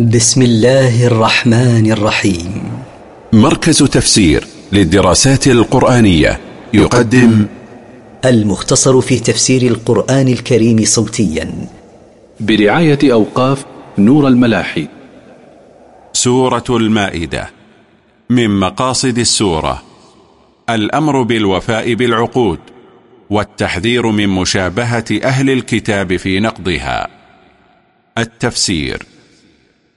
بسم الله الرحمن الرحيم. مركز تفسير للدراسات القرآنية يقدم المختصر في تفسير القرآن الكريم صوتيا. برعاية أوقاف نور الملاحي. سورة المائدة. من مقاصد السورة الأمر بالوفاء بالعقود والتحذير من مشابهة أهل الكتاب في نقضها. التفسير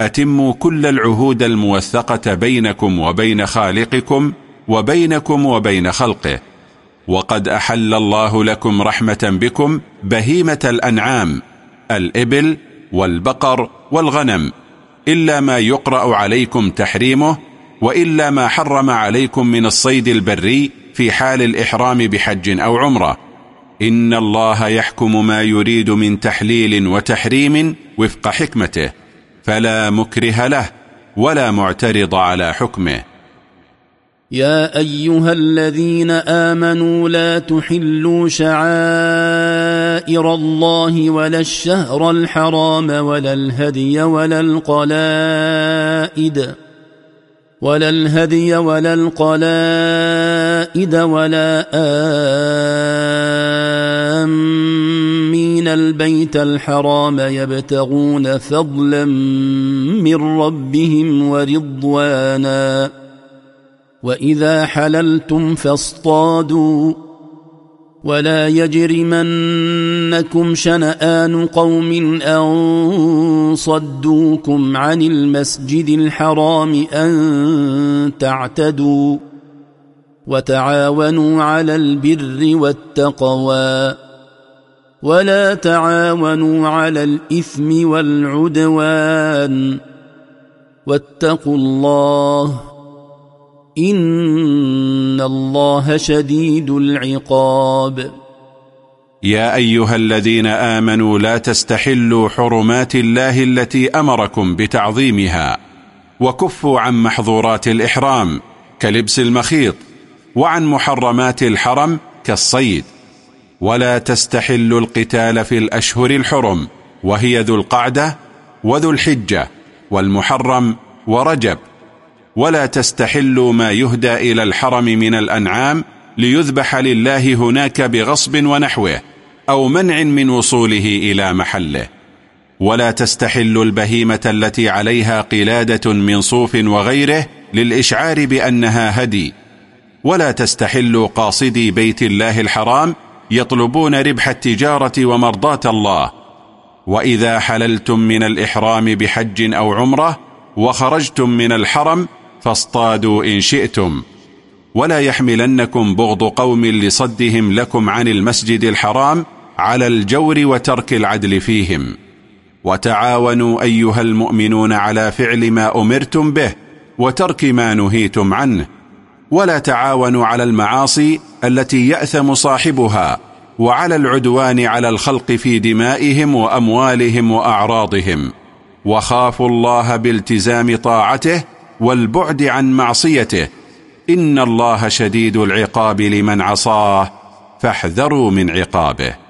أتموا كل العهود الموثقة بينكم وبين خالقكم وبينكم وبين خلقه وقد أحل الله لكم رحمة بكم بهيمة الأنعام الإبل والبقر والغنم إلا ما يقرأ عليكم تحريمه وإلا ما حرم عليكم من الصيد البري في حال الإحرام بحج أو عمرة. إن الله يحكم ما يريد من تحليل وتحريم وفق حكمته. فلا مكره له ولا معترض على حكمه. يا أيها الذين آمنوا لا تحلوا شعائر الله ولا الشهر الحرام ولا الهدي ولا القلائد ولا الهدي ولا القلائد ولا آمين البيت الحرام يبتغون فضلا من ربهم ورضوانا. وإذا حللتم فاصطادوا. ولا يجرمنكم شنآن قوم أن صدوكم عن المسجد الحرام أن تعتدوا. وتعاونوا على البر والتقوى. ولا تعاونوا على الإثم والعدوان واتقوا الله إن الله شديد العقاب. يا أيها الذين آمنوا لا تستحلوا حرمات الله التي أمركم بتعظيمها وكفوا عن محظورات الإحرام كلبس المخيط وعن محرمات الحرم كالصيد. ولا تستحلوا القتال في الأشهر الحرم وهي ذو القعدة وذو الحجة والمحرم ورجب. ولا تستحلوا ما يهدى إلى الحرم من الأنعام ليذبح لله هناك بغصب ونحوه أو منع من وصوله إلى محله. ولا تستحل البهيمة التي عليها قلادة من صوف وغيره للإشعار بأنها هدي. ولا تستحل قاصدي بيت الله الحرام يطلبون ربح التجارة ومرضاة الله. وإذا حللتم من الإحرام بحج أو عمرة وخرجتم من الحرم فاصطادوا إن شئتم. ولا يحملنكم بغض قوم لصدهم لكم عن المسجد الحرام على الجور وترك العدل فيهم. وتعاونوا أيها المؤمنون على فعل ما أمرتم به وترك ما نهيتم عنه ولا تعاونوا على المعاصي التي يأثم صاحبها وعلى العدوان على الخلق في دمائهم وأموالهم وأعراضهم. وخافوا الله بالتزام طاعته والبعد عن معصيته. إن الله شديد العقاب لمن عصاه فاحذروا من عقابه.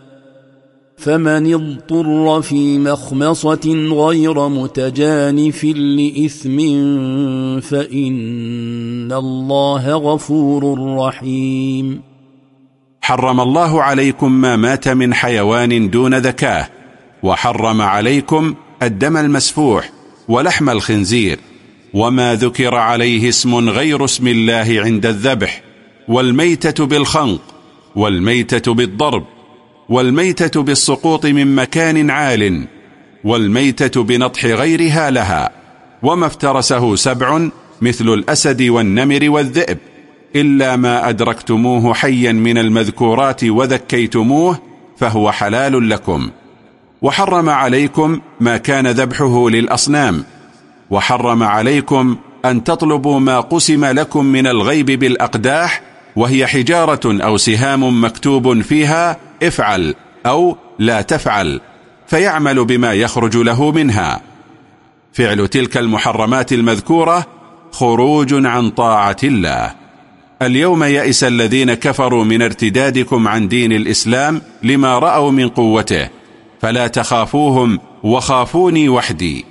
فمن اضطر في مخمصة غير متجانف لإثم فإن الله غفور رحيم. حرم الله عليكم ما مات من حيوان دون ذكاه وحرم عليكم الدم المسفوح ولحم الخنزير وما ذكر عليه اسم غير اسم الله عند الذبح والميتة بالخنق والميتة بالضرب والميتة بالسقوط من مكان عال والميتة بنطح غيرها لها وما افترسه سبع مثل الأسد والنمر والذئب إلا ما أدركتموه حيا من المذكورات وذكيتموه فهو حلال لكم. وحرم عليكم ما كان ذبحه للأصنام وحرم عليكم أن تطلبوا ما قسم لكم من الغيب بالأقداح وهي حجارة أو سهام مكتوب فيها افعل أو لا تفعل فيعمل بما يخرج له منها. فعل تلك المحرمات المذكورة خروج عن طاعة الله. اليوم يئس الذين كفروا من ارتدادكم عن دين الإسلام لما رأوا من قوته فلا تخافوهم وخافوني وحدي.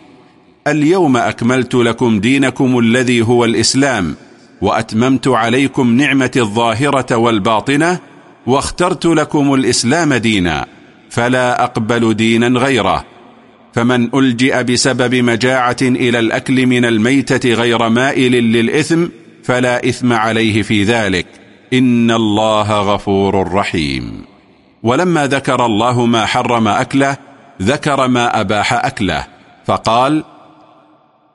اليوم أكملت لكم دينكم الذي هو الإسلام. وأتممت عليكم نعمتي الظاهرة والباطنة واخترت لكم الإسلام دينا فلا أقبل دينا غيره. فمن ألجئ بسبب مجاعة إلى الأكل من الميتة غير مائل للإثم فلا إثم عليه في ذلك. إن الله غفور رحيم. ولما ذكر الله ما حرم أكله ذكر ما أباح أكله فقال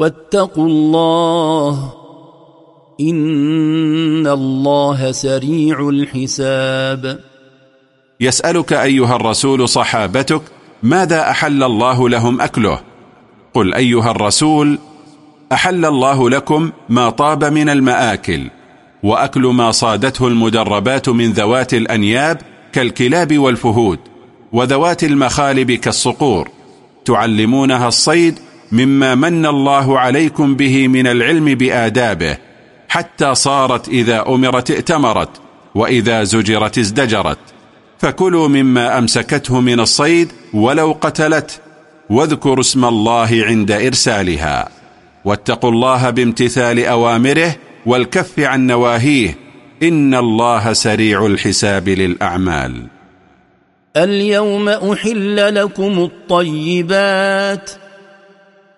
واتقوا الله إن الله سريع الحساب. يسألك أيها الرسول صحابتك ماذا أحل الله لهم أكله؟ قل أيها الرسول أحل الله لكم ما طاب من المآكل وأكل ما صادته المدربات من ذوات الأنياب كالكلاب والفهود وذوات المخالب كالصقور تعلمونها الصيد مما من الله عليكم به من العلم بآدابه حتى صارت إذا أمرت ائتمرت وإذا زجرت ازدجرت. فكلوا مما أمسكته من الصيد ولو قتلت واذكروا اسم الله عند إرسالها. واتقوا الله بامتثال أوامره والكف عن نواهيه إن الله سريع الحساب للأعمال. اليوم أحل لكم الطيبات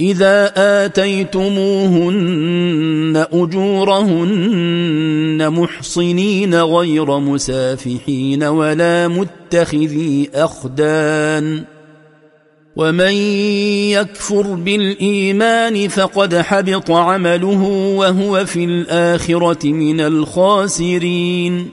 إذا آتيتموهن أجورهن محصنين غير مسافحين ولا متخذي أخدان ومن يكفر بالإيمان فقد حبط عمله وهو في الآخرة من الخاسرين.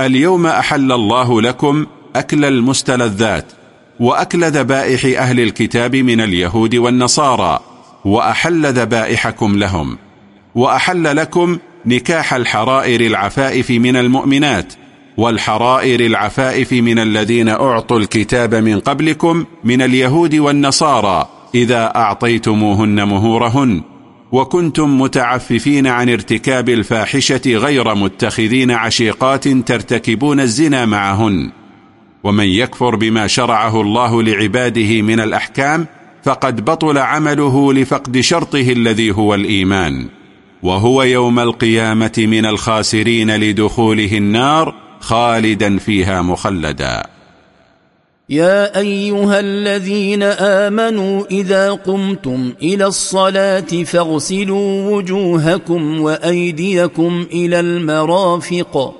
اليوم أحل الله لكم أكل المستلذات. وأكل ذبائح أهل الكتاب من اليهود والنصارى وأحل ذبائحكم لهم وأحل لكم نكاح الحرائر العفائف من المؤمنات والحرائر العفائف من الذين أعطوا الكتاب من قبلكم من اليهود والنصارى إذا أعطيتموهن مهورهن وكنتم متعففين عن ارتكاب الفاحشة غير متخذين عشيقات ترتكبون الزنا معهن. ومن يكفر بما شرعه الله لعباده من الأحكام فقد بطل عمله لفقد شرطه الذي هو الإيمان. وهو يوم القيامة من الخاسرين لدخوله النار خالدا فيها مخلدا. يا أيها الذين آمنوا إذا قمتم إلى الصلاة فاغسلوا وجوهكم وأيديكم إلى المرافق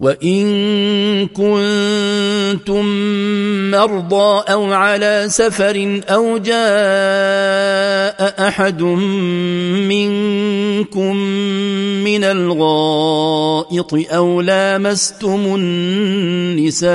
وان كنتم مرضى أو على سفر أو جاء احد منكم من الغائط أو لامستم النساء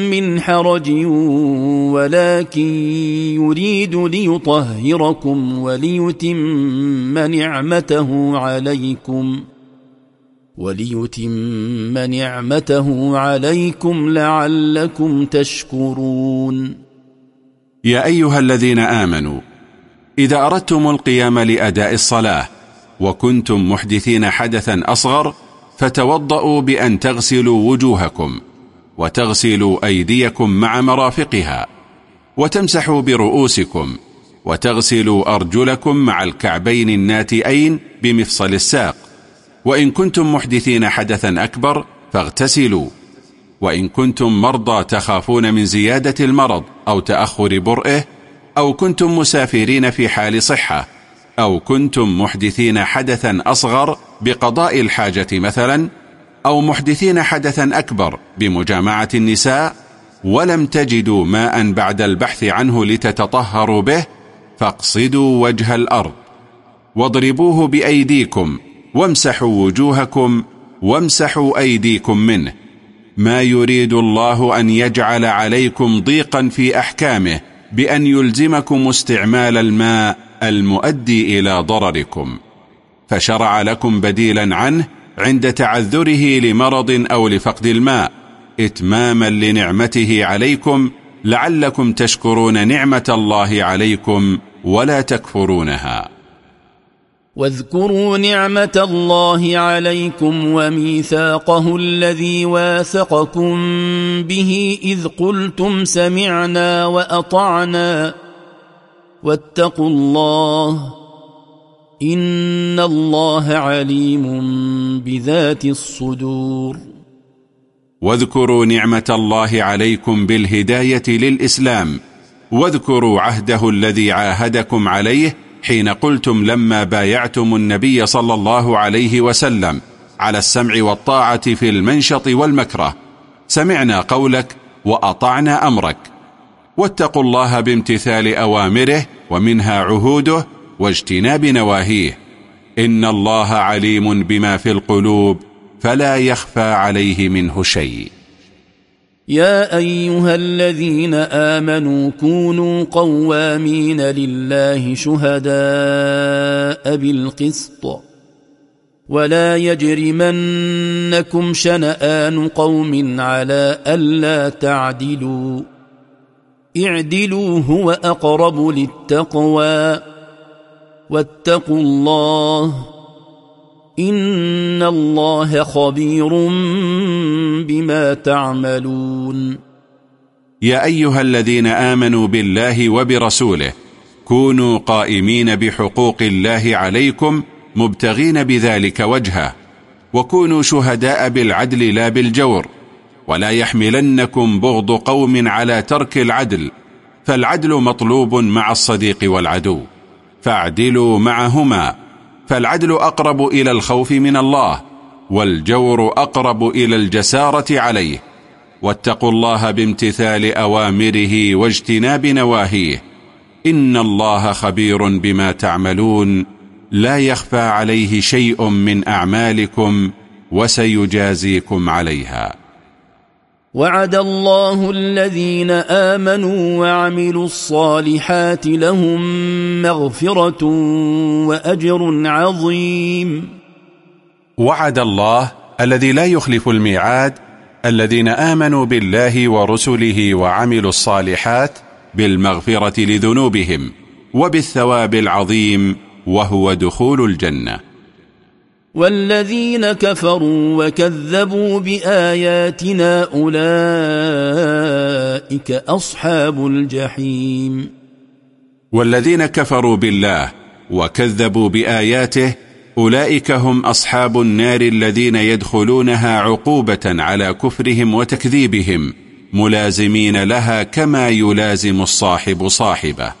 من حرج ولكن يريد ليطهركم وليتم نعمته عليكم وليتم نعمته عليكم لعلكم تشكرون. يا أيها الذين آمنوا إذا أردتم القيام لأداء الصلاة وكنتم محدثين حدثا أصغر فتوضأوا بأن تغسلوا وجوهكم. وتغسلوا أيديكم مع مرافقها وتمسحوا برؤوسكم وتغسلوا أرجلكم مع الكعبين الناتئين بمفصل الساق. وإن كنتم محدثين حدثا أكبر فاغتسلوا. وإن كنتم مرضى تخافون من زيادة المرض أو تأخر برئه أو كنتم مسافرين في حال صحة أو كنتم محدثين حدثا أصغر بقضاء الحاجة مثلا أو محدثين حدثا أكبر بمجامعة النساء ولم تجدوا ماء بعد البحث عنه لتتطهروا به فاقصدوا وجه الأرض. واضربوه بأيديكم وامسحوا وجوهكم وامسحوا أيديكم منه. ما يريد الله أن يجعل عليكم ضيقا في أحكامه بأن يلزمكم استعمال الماء المؤدي إلى ضرركم. فشرع لكم بديلا عنه عند تعذره لمرض أو لفقد الماء. إتماما لنعمته عليكم لعلكم تشكرون نعمة الله عليكم ولا تكفرونها. واذكروا نعمة الله عليكم وميثاقه الذي واثقكم به إذ قلتم سمعنا وأطعنا. واتقوا الله إن الله عليم بذات الصدور. واذكروا نعمة الله عليكم بالهداية للإسلام. واذكروا عهده الذي عاهدكم عليه حين قلتم لما بايعتم النبي صلى الله عليه وسلم على السمع والطاعة في المنشط والمكره. سمعنا قولك وأطعنا أمرك. واتقوا الله بامتثال أوامره ومنها عهوده واجتناب نواهيه. إن الله عليم بما في القلوب فلا يخفى عليه منه شيء. يا أيها الذين آمنوا كونوا قوامين لله شهداء بالقسط. ولا يجرمنكم شنآن قوم على ألا تعدلوا. اعدلوا هو أقرب للتقوى. واتقوا الله إن الله خبير بما تعملون. يا أيها الذين آمنوا بالله وبرسوله كونوا قائمين بحقوق الله عليكم مبتغين بذلك وجهه وكونوا شهداء بالعدل لا بالجور ولا يحملنكم بغض قوم على ترك العدل فالعدل مطلوب مع الصديق والعدو. فاعدلوا معهما فالعدل أقرب إلى الخوف من الله والجور أقرب إلى الجسارة عليه. واتقوا الله بامتثال أوامره واجتناب نواهيه. إن الله خبير بما تعملون لا يخفى عليه شيء من أعمالكم وسيجازيكم عليها. وعد الله الذين آمنوا وعملوا الصالحات لهم مغفرة وأجر عظيم. وعد الله الذي لا يخلف الميعاد الذين آمنوا بالله ورسله وعملوا الصالحات بالمغفرة لذنوبهم وبالثواب العظيم وهو دخول الجنة. والذين كفروا وكذبوا بآياتنا أولئك أصحاب الجحيم. والذين كفروا بالله وكذبوا بآياته أولئك هم أصحاب النار الذين يدخلونها عقوبة على كفرهم وتكذيبهم ملازمين لها كما يلازم الصاحب صاحبه.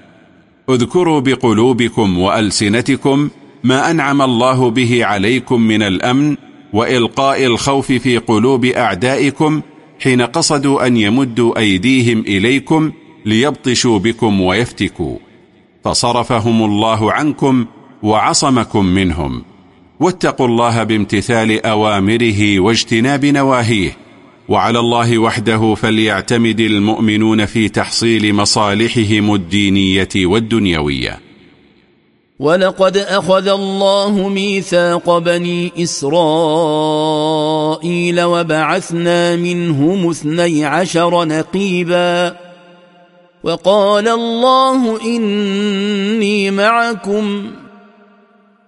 اذكروا بقلوبكم وألسنتكم ما أنعم الله به عليكم من الأمن وإلقاء الخوف في قلوب أعدائكم حين قصدوا أن يمدوا أيديهم إليكم ليبطشوا بكم ويفتكوا. فصرفهم الله عنكم وعصمكم منهم. واتقوا الله بامتثال أوامره واجتناب نواهيه. وعلى الله وحده فليعتمد المؤمنون في تحصيل مصالحهم الدينية والدنيوية. ولقد أخذ الله ميثاق بني إسرائيل وبعثنا منهم اثني عشر نقيبا. وقال الله إني معكم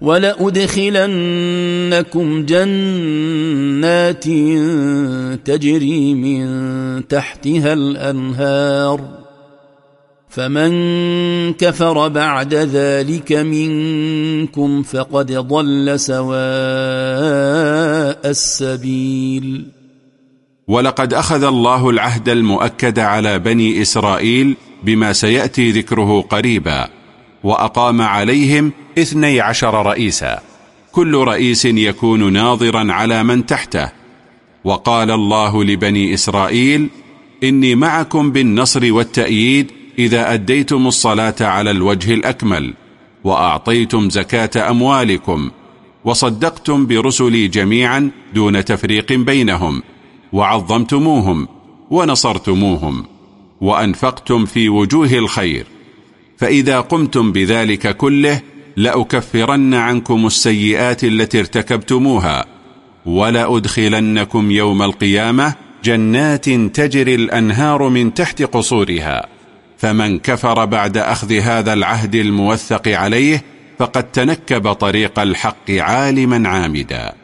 ولأدخلنكم جنات تجري من تحتها الأنهار فمن كفر بعد ذلك منكم فقد ضل سواء السبيل. ولقد أخذ الله العهد المؤكد على بني إسرائيل بما سيأتي ذكره قريبا. وأقام عليهم اثني عشر رئيسا. كل رئيس يكون ناظرا على من تحته. وقال الله لبني إسرائيل إني معكم بالنصر والتأييد إذا أديتم الصلاة على الوجه الأكمل وأعطيتم زكاة أموالكم وصدقتم برسلي جميعا دون تفريق بينهم وعظمتموهم ونصرتموهم وأنفقتم في وجوه الخير. فإذا قمتم بذلك كله لأكفرن عنكم السيئات التي ارتكبتموها ولأدخلنكم يوم القيامة جنات تجري الأنهار من تحت قصورها. فمن كفر بعد أخذ هذا العهد الموثق عليه فقد تنكب طريق الحق عالما عامدا.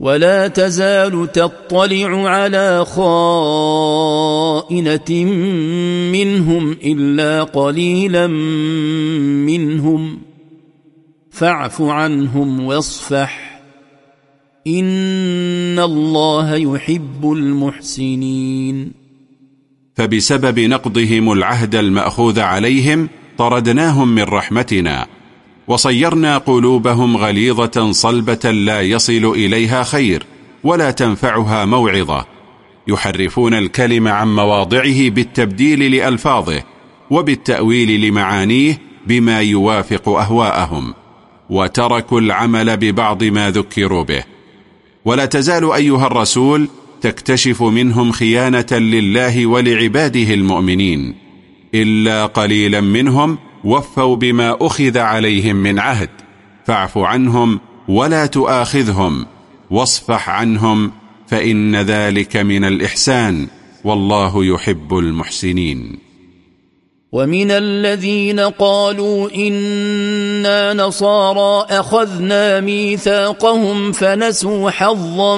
ولا تزال تطلع على خائنة منهم إلا قليلا منهم. فاعف عنهم واصفح. إن الله يحب المحسنين. فبسبب نقضهم العهد المأخوذ عليهم طردناهم من رحمتنا. وصيرنا قلوبهم غليظة صلبة لا يصل إليها خير ولا تنفعها موعظة. يحرفون الكلم عن مواضعه بالتبديل لألفاظه وبالتأويل لمعانيه بما يوافق أهواءهم. وتركوا العمل ببعض ما ذكروا به. ولا تزال أيها الرسول تكتشف منهم خيانة لله ولعباده المؤمنين. إلا قليلا منهم وفوا بما أخذ عليهم من عهد. فاعف عنهم ولا تؤاخذهم. واصفح عنهم فإن ذلك من الإحسان. والله يحب المحسنين. ومن الذين قالوا إنا نصارى أخذنا ميثاقهم فنسوا حظا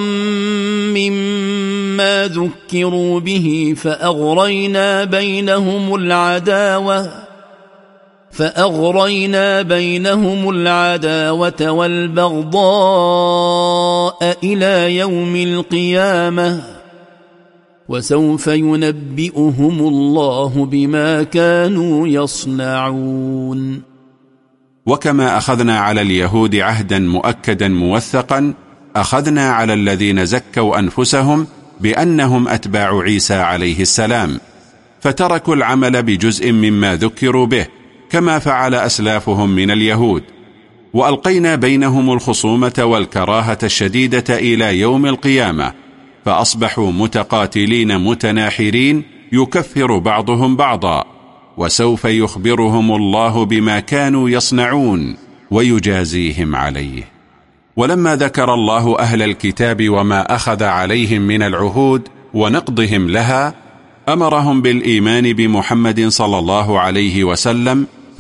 مما ذكروا به فأغرينا بينهم العداوة. فأغرينا بينهم العداوة والبغضاء إلى يوم القيامة وسوف ينبئهم الله بما كانوا يصنعون. وكما أخذنا على اليهود عهدا مؤكدا موثقا أخذنا على الذين زكوا أنفسهم بأنهم أتباع عيسى عليه السلام فتركوا العمل بجزء مما ذكروا به كما فعل أسلافهم من اليهود وألقينا بينهم الخصومة والكراهة الشديدة إلى يوم القيامة فأصبحوا متقاتلين متناحرين يكفر بعضهم بعضا وسوف يخبرهم الله بما كانوا يصنعون ويجازيهم عليه. ولما ذكر الله أهل الكتاب وما أخذ عليهم من العهود ونقضهم لها أمرهم بالإيمان بمحمد صلى الله عليه وسلم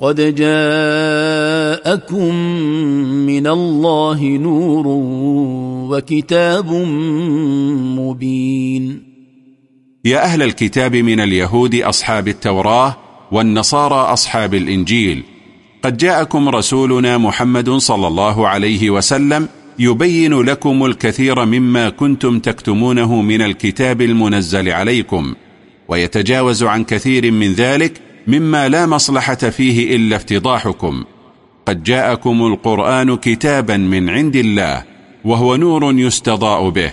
قد جاءكم من الله نور وكتاب مبين. يا أهل الكتاب من اليهود أصحاب التوراة والنصارى أصحاب الإنجيل قد جاءكم رسولنا محمد صلى الله عليه وسلم يبين لكم الكثير مما كنتم تكتمونه من الكتاب المنزل عليكم ويتجاوز عن كثير من ذلك مما لا مصلحة فيه إلا افتضاحكم. قد جاءكم القرآن كتابا من عند الله وهو نور يستضاء به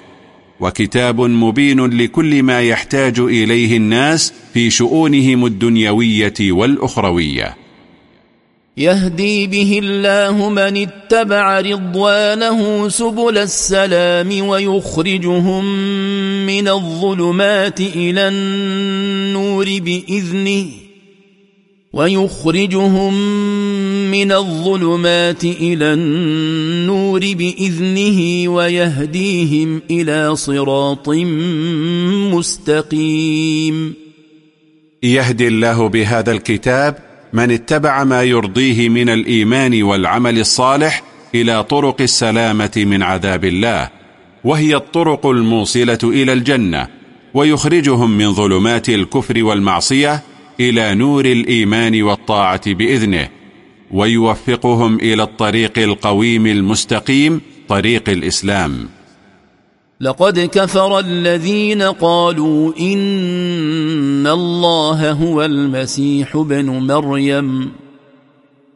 وكتاب مبين لكل ما يحتاج إليه الناس في شؤونهم الدنيوية والأخروية. يهدي به الله من اتبع رضوانه سبل السلام ويخرجهم من الظلمات إلى النور بإذنه. ويخرجهم من الظلمات إلى النور بإذنه ويهديهم إلى صراط مستقيم. يهدي الله بهذا الكتاب من اتبع ما يرضيه من الإيمان والعمل الصالح إلى طرق السلامة من عذاب الله وهي الطرق الموصلة إلى الجنة ويخرجهم من ظلمات الكفر والمعصية إلى نور الإيمان والطاعة بإذنه ويوفقهم إلى الطريق القويم المستقيم طريق الإسلام. لقد كفر الذين قالوا إن الله هو المسيح بن مريم.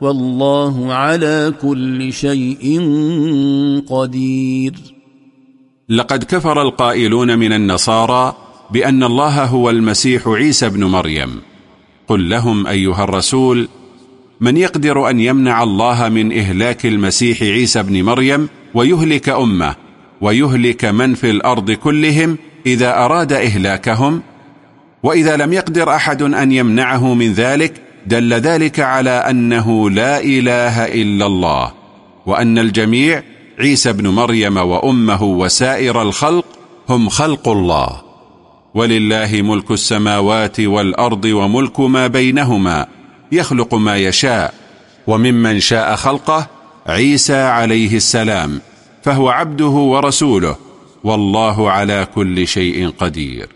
والله على كل شيء قدير. لقد كفر القائلون من النصارى بأن الله هو المسيح عيسى بن مريم. قل لهم أيها الرسول من يقدر أن يمنع الله من إهلاك المسيح عيسى بن مريم ويهلك أمه ويهلك من في الأرض كلهم إذا أراد إهلاكهم؟ وإذا لم يقدر أحد أن يمنعه من ذلك دل ذلك على أنه لا إله إلا الله وأن الجميع عيسى بن مريم وأمه وسائر الخلق هم خلق الله. ولله ملك السماوات والأرض وملك ما بينهما يخلق ما يشاء وممن شاء خلقه عيسى عليه السلام فهو عبده ورسوله والله على كل شيء قدير.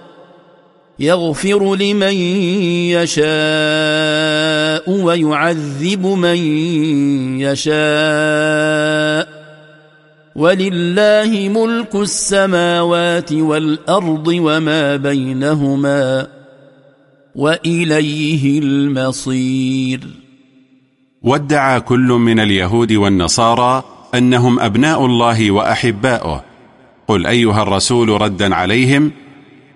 يغفر لمن يشاء ويعذب من يشاء. ولله ملك السماوات والأرض وما بينهما وإليه المصير. وادعى كل من اليهود والنصارى أنهم أبناء الله وأحباؤه. قل أيها الرسول ردا عليهم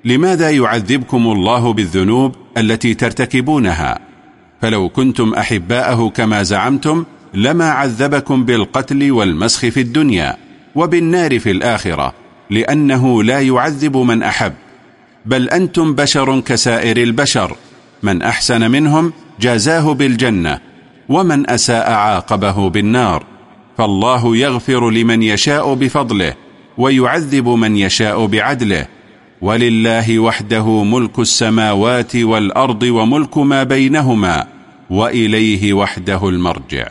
لماذا يعذبكم الله بالذنوب التي ترتكبونها؟ فلو كنتم أحباءه كما زعمتم لما عذبكم بالقتل والمسخ في الدنيا وبالنار في الآخرة لأنه لا يعذب من أحب. بل أنتم بشر كسائر البشر. من أحسن منهم جازاه بالجنة ومن أساء عاقبه بالنار. فالله يغفر لمن يشاء بفضله ويعذب من يشاء بعدله. ولله وحده ملك السماوات والأرض وملك ما بينهما وإليه وحده المرجع.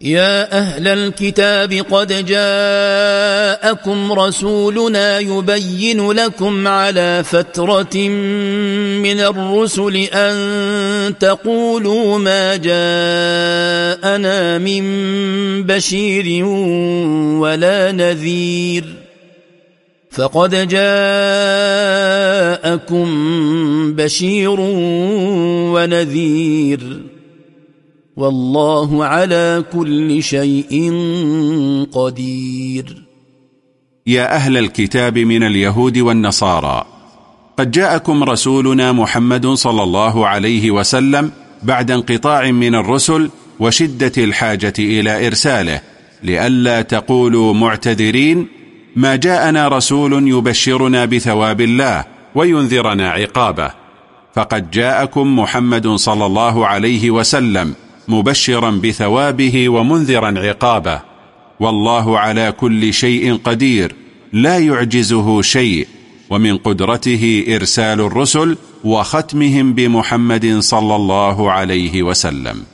يا أهل الكتاب قد جاءكم رسولنا يبين لكم على فترة من الرسل أن تقولوا ما جاءنا من بشير ولا نذير. فقد جاءكم بشير ونذير والله على كل شيء قدير. يا أهل الكتاب من اليهود والنصارى قد جاءكم رسولنا محمد صلى الله عليه وسلم بعد انقطاع من الرسل وشدة الحاجة إلى إرساله لئلا تقولوا معتذرين ما جاءنا رسول يبشرنا بثواب الله وينذرنا عقابه. فقد جاءكم محمد صلى الله عليه وسلم مبشرا بثوابه ومنذرا عقابه. والله على كل شيء قدير لا يعجزه شيء. ومن قدرته إرسال الرسل وختمهم بمحمد صلى الله عليه وسلم.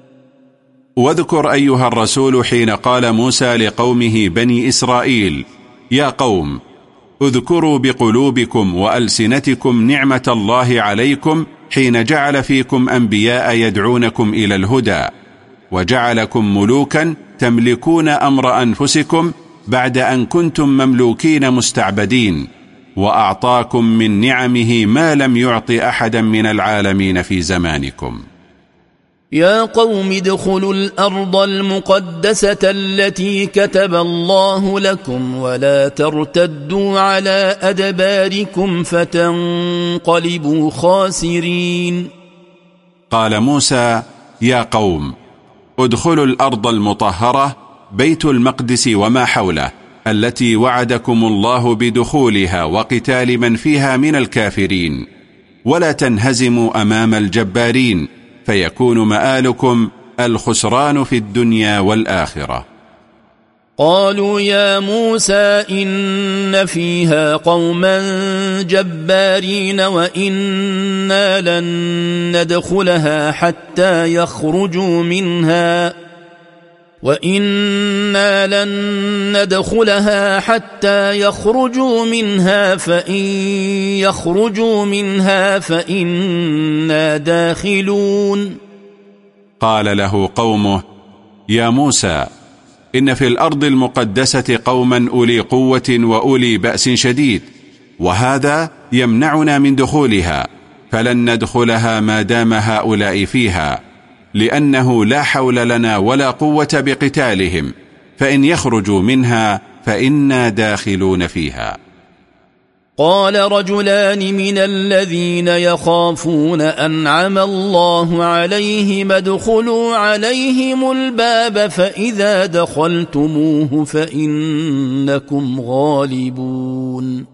واذكر أيها الرسول حين قال موسى لقومه بني إسرائيل يا قوم اذكروا بقلوبكم وألسنتكم نعمة الله عليكم حين جعل فيكم أنبياء يدعونكم إلى الهدى وجعلكم ملوكا تملكون أمر أنفسكم بعد أن كنتم مملوكين مستعبدين وأعطاكم من نعمه ما لم يعط أحدا من العالمين في زمانكم. يا قوم ادخلوا الأرض المقدسة التي كتب الله لكم ولا ترتدوا على أدباركم فتنقلبوا خاسرين. قال موسى يا قوم ادخلوا الأرض المطهرة بيت المقدس وما حوله التي وعدكم الله بدخولها وقتال من فيها من الكافرين. ولا تنهزموا أمام الجبارين فيكون مآلكم الخسران في الدنيا والآخرة. قالوا يا موسى إن فيها قوما جبارين وإنا لن ندخلها حتى يخرجوا منها. وأنا لن ندخلها حتى يخرجوا منها فان يخرجوا منها فانا داخلون قال له قومه يا موسى إن في الأرض المقدسة قوما أولي قوة وأولي بأس شديد وهذا يمنعنا من دخولها فلن ندخلها ما دام هؤلاء فيها. لأنه لا حول لنا ولا قوة بقتالهم فإن يخرجوا منها فإنا داخلون فيها. قال رجلان من الذين يخافون أنعم الله عليهم ادخلوا عليهم الباب فإذا دخلتموه فإنكم غالبون.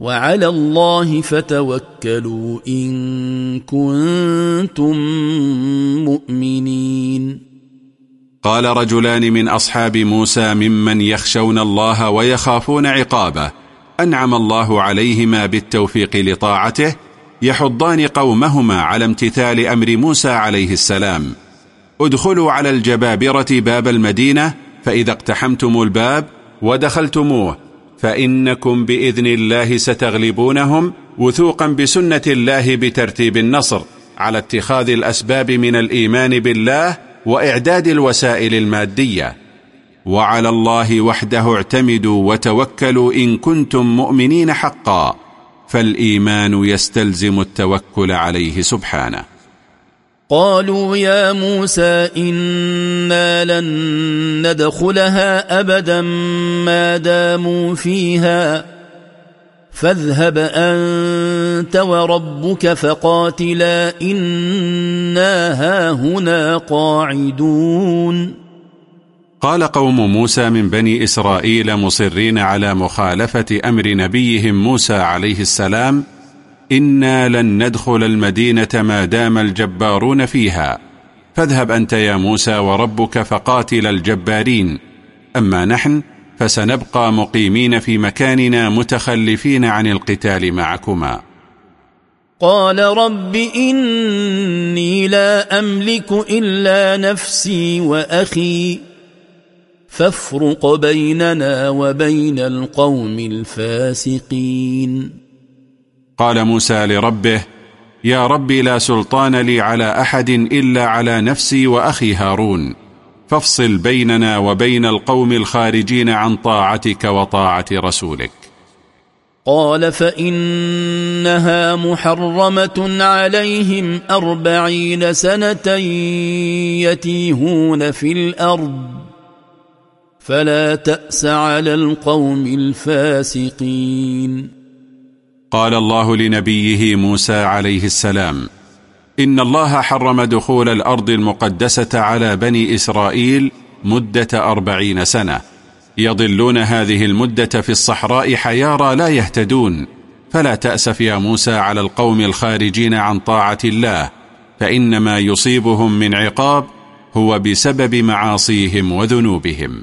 وعلى الله فتوكلوا إن كنتم مؤمنين. قال رجلان من أصحاب موسى ممن يخشون الله ويخافون عقابه. أنعم الله عليهما بالتوفيق لطاعته. يحضان قومهما على امتثال أمر موسى عليه السلام. ادخلوا على الجبابرة باب المدينة فإذا اقتحمتم الباب ودخلتموه فإنكم بإذن الله ستغلبونهم وثوقا بسنة الله بترتيب النصر على اتخاذ الأسباب من الإيمان بالله وإعداد الوسائل المادية. وعلى الله وحده اعتمدوا وتوكلوا إن كنتم مؤمنين حقا فالإيمان يستلزم التوكل عليه سبحانه. قالوا يا موسى إنا لن ندخلها أبدا ما داموا فيها. فاذهب أنت وربك فقاتلا إنا هاهنا قاعدون. قال قوم موسى من بني إسرائيل مصرين على مخالفة أمر نبيهم موسى عليه السلام إنا لن ندخل المدينة ما دام الجبارون فيها. فاذهب أنت يا موسى وربك فقاتل الجبارين. أما نحن فسنبقى مقيمين في مكاننا متخلفين عن القتال معكما. قال رب إني لا أملك إلا نفسي وأخي. فافرق بيننا وبين القوم الفاسقين. قال موسى لربه يا رب لا سلطان لي على أحد إلا على نفسي وأخي هارون. فافصل بيننا وبين القوم الخارجين عن طاعتك وطاعة رسولك. قال فإنها محرمة عليهم أربعين سنة يتيهون في الأرض. فلا تأس على القوم الفاسقين. قال الله لنبيه موسى عليه السلام إن الله حرم دخول الأرض المقدسة على بني إسرائيل مدة أربعين سنة. يضلون هذه المدة في الصحراء حيارى لا يهتدون. فلا تأسف يا موسى على القوم الخارجين عن طاعة الله فإنما يصيبهم من عقاب هو بسبب معاصيهم وذنوبهم.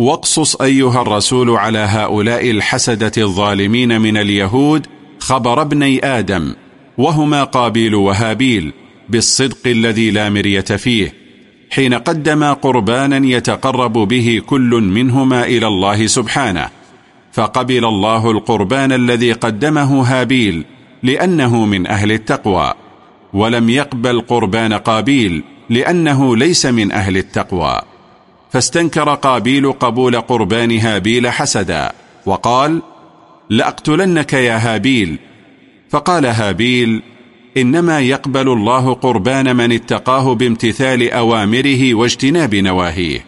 واقصص أيها الرسول على هؤلاء الحسدة الظالمين من اليهود خبر ابني آدم وهما قابيل وهابيل بالصدق الذي لا مرية فيه حين قدما قربانا يتقرب به كل منهما إلى الله سبحانه فقبل الله القربان الذي قدمه هابيل لأنه من أهل التقوى ولم يقبل قربان قابيل لأنه ليس من أهل التقوى. فاستنكر قابيل قبول قربان هابيل حسدا وقال لأقتلنك يا هابيل. فقال هابيل إنما يقبل الله قربان من اتقاه بامتثال أوامره واجتناب نواهيه.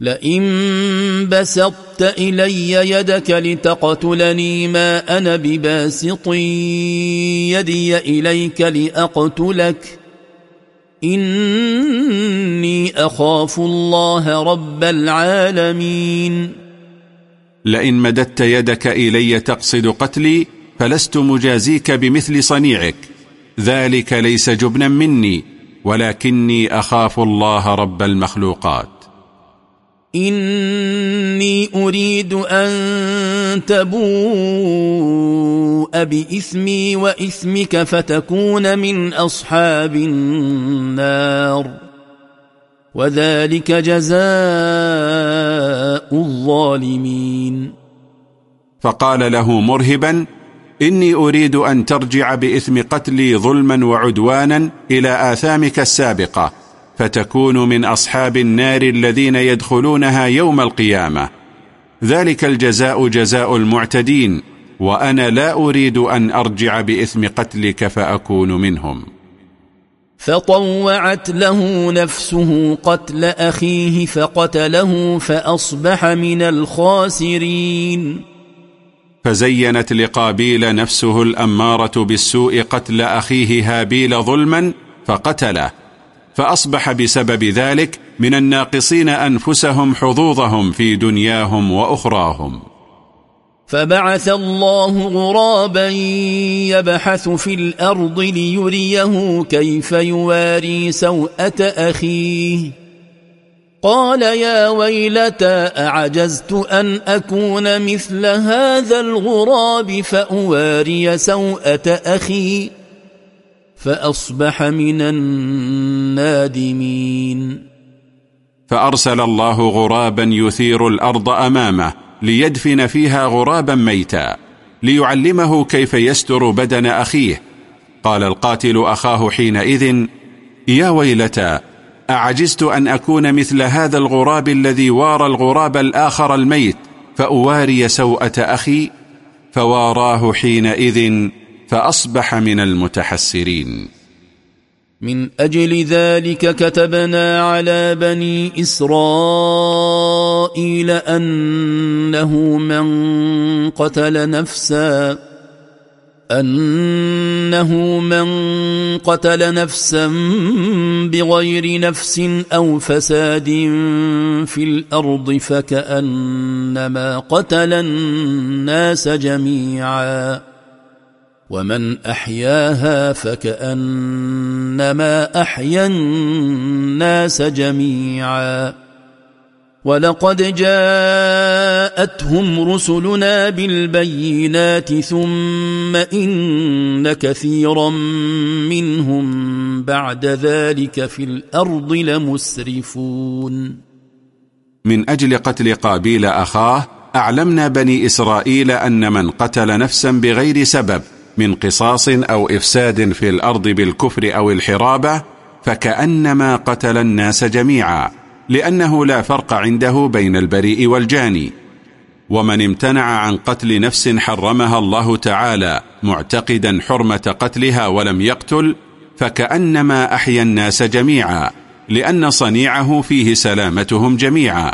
لئن بسطت إلي يدك لتقتلني ما أنا بباسط يدي إليك لأقتلك إني أخاف الله رب العالمين. لئن مددت يدك إلي تقصد قتلي فلست مجازيك بمثل صنيعك. ذلك ليس جبنا مني ولكني أخاف الله رب المخلوقات. إني أريد أن تبوء بإثمي وإثمك فتكون من أصحاب النار. وذلك جزاء الظالمين. فقال له مرهبا إني أريد أن ترجع بإثم قتلي ظلما وعدوانا إلى آثامك السابقة فتكون من أصحاب النار الذين يدخلونها يوم القيامة. ذلك الجزاء جزاء المعتدين وأنا لا أريد أن أرجع بإثم قتلك فأكون منهم. فطوعت له نفسه قتل أخيه فقتله فأصبح من الخاسرين. فزينت لقابيل نفسه الأمارة بالسوء قتل أخيه هابيل ظلما فقتله. فأصبح بسبب ذلك من الناقصين أنفسهم حظوظهم في دنياهم وأخراهم. فبعث الله غرابا يبحث في الأرض ليريه كيف يواري سوءة أخيه. قال يا ويلتى أعجزت أن أكون مثل هذا الغراب فأواري سوءة أخي؟ فأصبح من النادمين. فأرسل الله غرابا يثير الأرض أمامه ليدفن فيها غرابا ميتا ليعلمه كيف يستر بدن أخيه. قال القاتل أخاه حينئذ يا ويلتا أعجزت أن أكون مثل هذا الغراب الذي وارى الغراب الآخر الميت فأواري سوءة أخي. فواراه حينئذ فأصبح من المتحسرين. من أجل ذلك كتبنا على بني إسرائيل أنه من قتل نفساً أنه من قتل نفسا بغير نفس أو فساد في الأرض فكأنما قتل الناس جميعا. ومن أحياها فكأنما أحيا الناس جميعا ولقد جاءتهم رسلنا بالبينات ثم إن كثيرا منهم بعد ذلك في الأرض لمسرفون من أجل قتل قابيل أخاه أعلمنا بني إسرائيل أن من قتل نفسا بغير سبب من قصاص أو إفساد في الأرض بالكفر أو الحرابة فكأنما قتل الناس جميعا لأنه لا فرق عنده بين البريء والجاني. ومن امتنع عن قتل نفس حرمها الله تعالى معتقدا حرمة قتلها ولم يقتل فكأنما أحيا الناس جميعا لأن صنيعه فيه سلامتهم جميعا.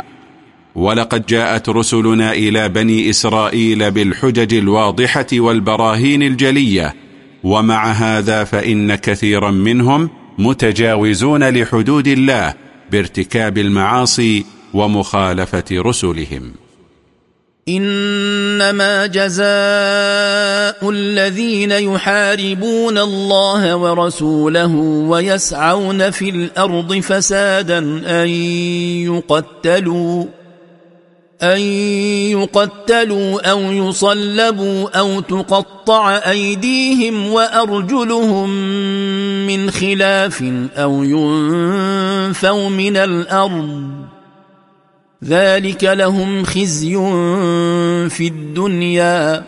ولقد جاءت رسلنا إلى بني إسرائيل بالحجج الواضحة والبراهين الجلية ومع هذا فإن كثيرا منهم متجاوزون لحدود الله بارتكاب المعاصي ومخالفة رسلهم. إنما جزاء الذين يحاربون الله ورسوله ويسعون في الأرض فسادا أن يقتلوا. أن يقتلوا أو يصلبوا أو تقطع أيديهم وأرجلهم من خلاف أو ينفوا من الأرض. ذلك لهم خزي في الدنيا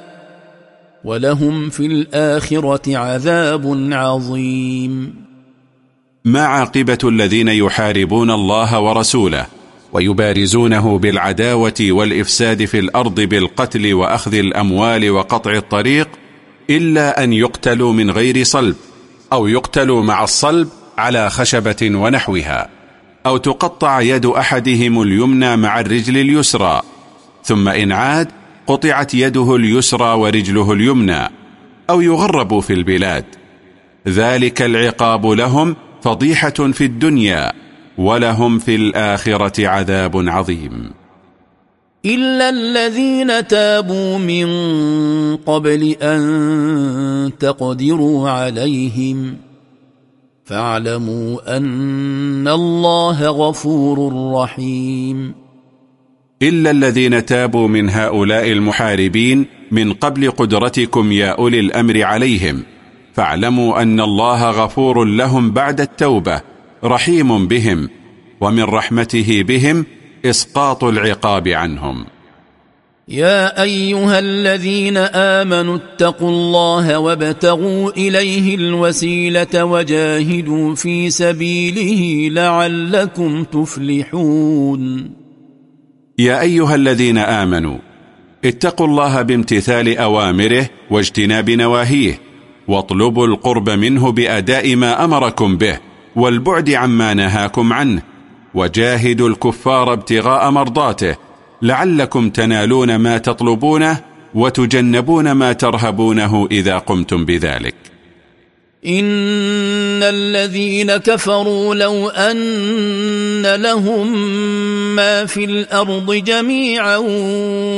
ولهم في الآخرة عذاب عظيم. ما عاقبة الذين يحاربون الله ورسوله؟ ويبارزونه بالعداوة والإفساد في الأرض بالقتل وأخذ الأموال وقطع الطريق إلا أن يقتلوا من غير صلب أو يقتلوا مع الصلب على خشبة ونحوها أو تقطع يد أحدهم اليمنى مع الرجل اليسرى ثم إن عاد قطعت يده اليسرى ورجله اليمنى أو يغربوا في البلاد. ذلك العقاب لهم فضيحة في الدنيا. ولهم في الآخرة عذاب عظيم. إلا الذين تابوا من قبل أن تقدروا عليهم فاعلموا أن الله غفور رحيم. إلا الذين تابوا من هؤلاء المحاربين من قبل قدرتكم يا أولي الأمر عليهم فاعلموا أن الله غفور لهم بعد التوبة رحيم بهم ومن رحمته بهم إسقاط العقاب عنهم. يا أيها الذين آمنوا اتقوا الله وابتغوا إليه الوسيلة وجاهدوا في سبيله لعلكم تفلحون. يا أيها الذين آمنوا اتقوا الله بامتثال أوامره واجتناب نواهيه واطلبوا القرب منه بأداء ما أمركم به والبعد عما نهاكم عنه وجاهدوا الكفار ابتغاء مرضاته لعلكم تنالون ما تطلبونه وتجنبون ما ترهبونه إذا قمتم بذلك. إن الذين كفروا لو أن لهم ما في الأرض جميعا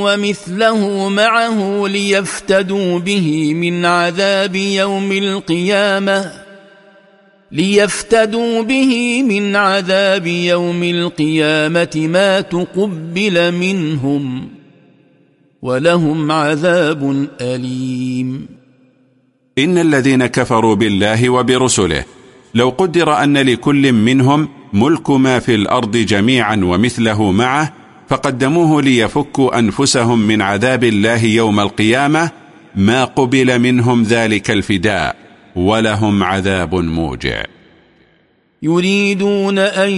ومثله معه ليفتدوا به من عذاب يوم القيامة. ليفتدوا به من عذاب يوم القيامة ما تقبل منهم ولهم عذاب أليم. إن الذين كفروا بالله وبرسله لو قدر أن لكل منهم ملك ما في الأرض جميعا ومثله معه فقدموه ليفكوا أنفسهم من عذاب الله يوم القيامة ما قبل منهم ذلك الفداء. ولهم عذاب موجع. يريدون أن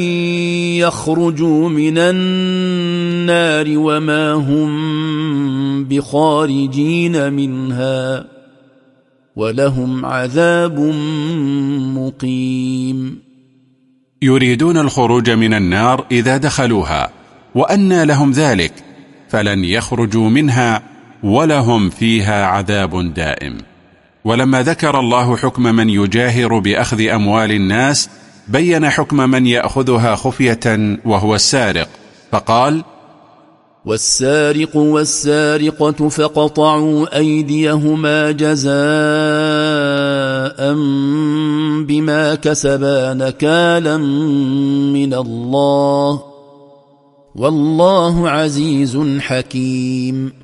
يخرجوا من النار وما هم بخارجين منها ولهم عذاب مقيم. يريدون الخروج من النار إذا دخلوها وأنى لهم ذلك فلن يخرجوا منها ولهم فيها عذاب دائم. ولما ذكر الله حكم من يجاهر بأخذ أموال الناس بين حكم من يأخذها خفية وهو السارق. فقال والسارق والسارقة فقطعوا أيديهما جزاء بما كسبا نكالا من الله. والله عزيز حكيم.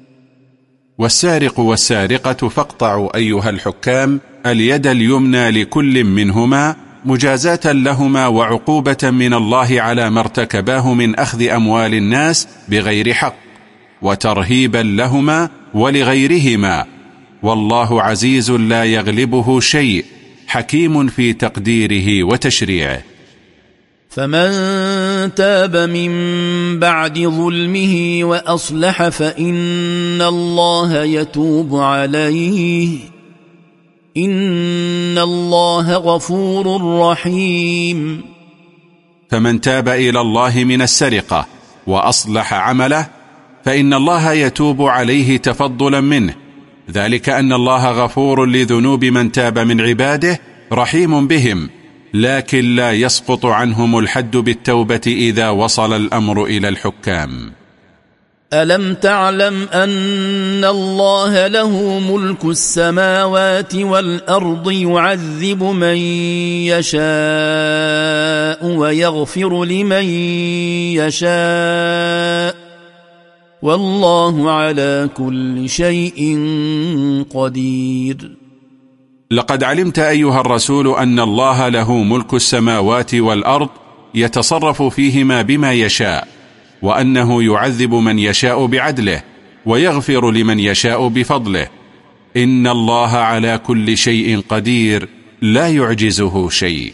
والسارق والسارقة فاقطعوا أيها الحكام اليد اليمنى لكل منهما مجازاة لهما وعقوبة من الله على ما ارتكباه من أخذ أموال الناس بغير حق وترهيبا لهما ولغيرهما والله عزيز لا يغلبه شيء حكيم في تقديره وتشريعه فمن تاب من بعد ظلمه وأصلح فإن الله يتوب عليه. إن الله غفور رحيم. فمن تاب إلى الله من السرقة وأصلح عمله فإن الله يتوب عليه تفضلا منه. ذلك أن الله غفور لذنوب من تاب من عباده رحيم بهم. لكن لا يسقط عنهم الحد بالتوبة إذا وصل الأمر إلى الحكام. ألم تعلم أن الله له ملك السماوات والأرض يعذب من يشاء ويغفر لمن يشاء؟ والله على كل شيء قدير. لقد علمت أيها الرسول أن الله له ملك السماوات والأرض يتصرف فيهما بما يشاء وأنه يعذب من يشاء بعدله ويغفر لمن يشاء بفضله. إن الله على كل شيء قدير لا يعجزه شيء.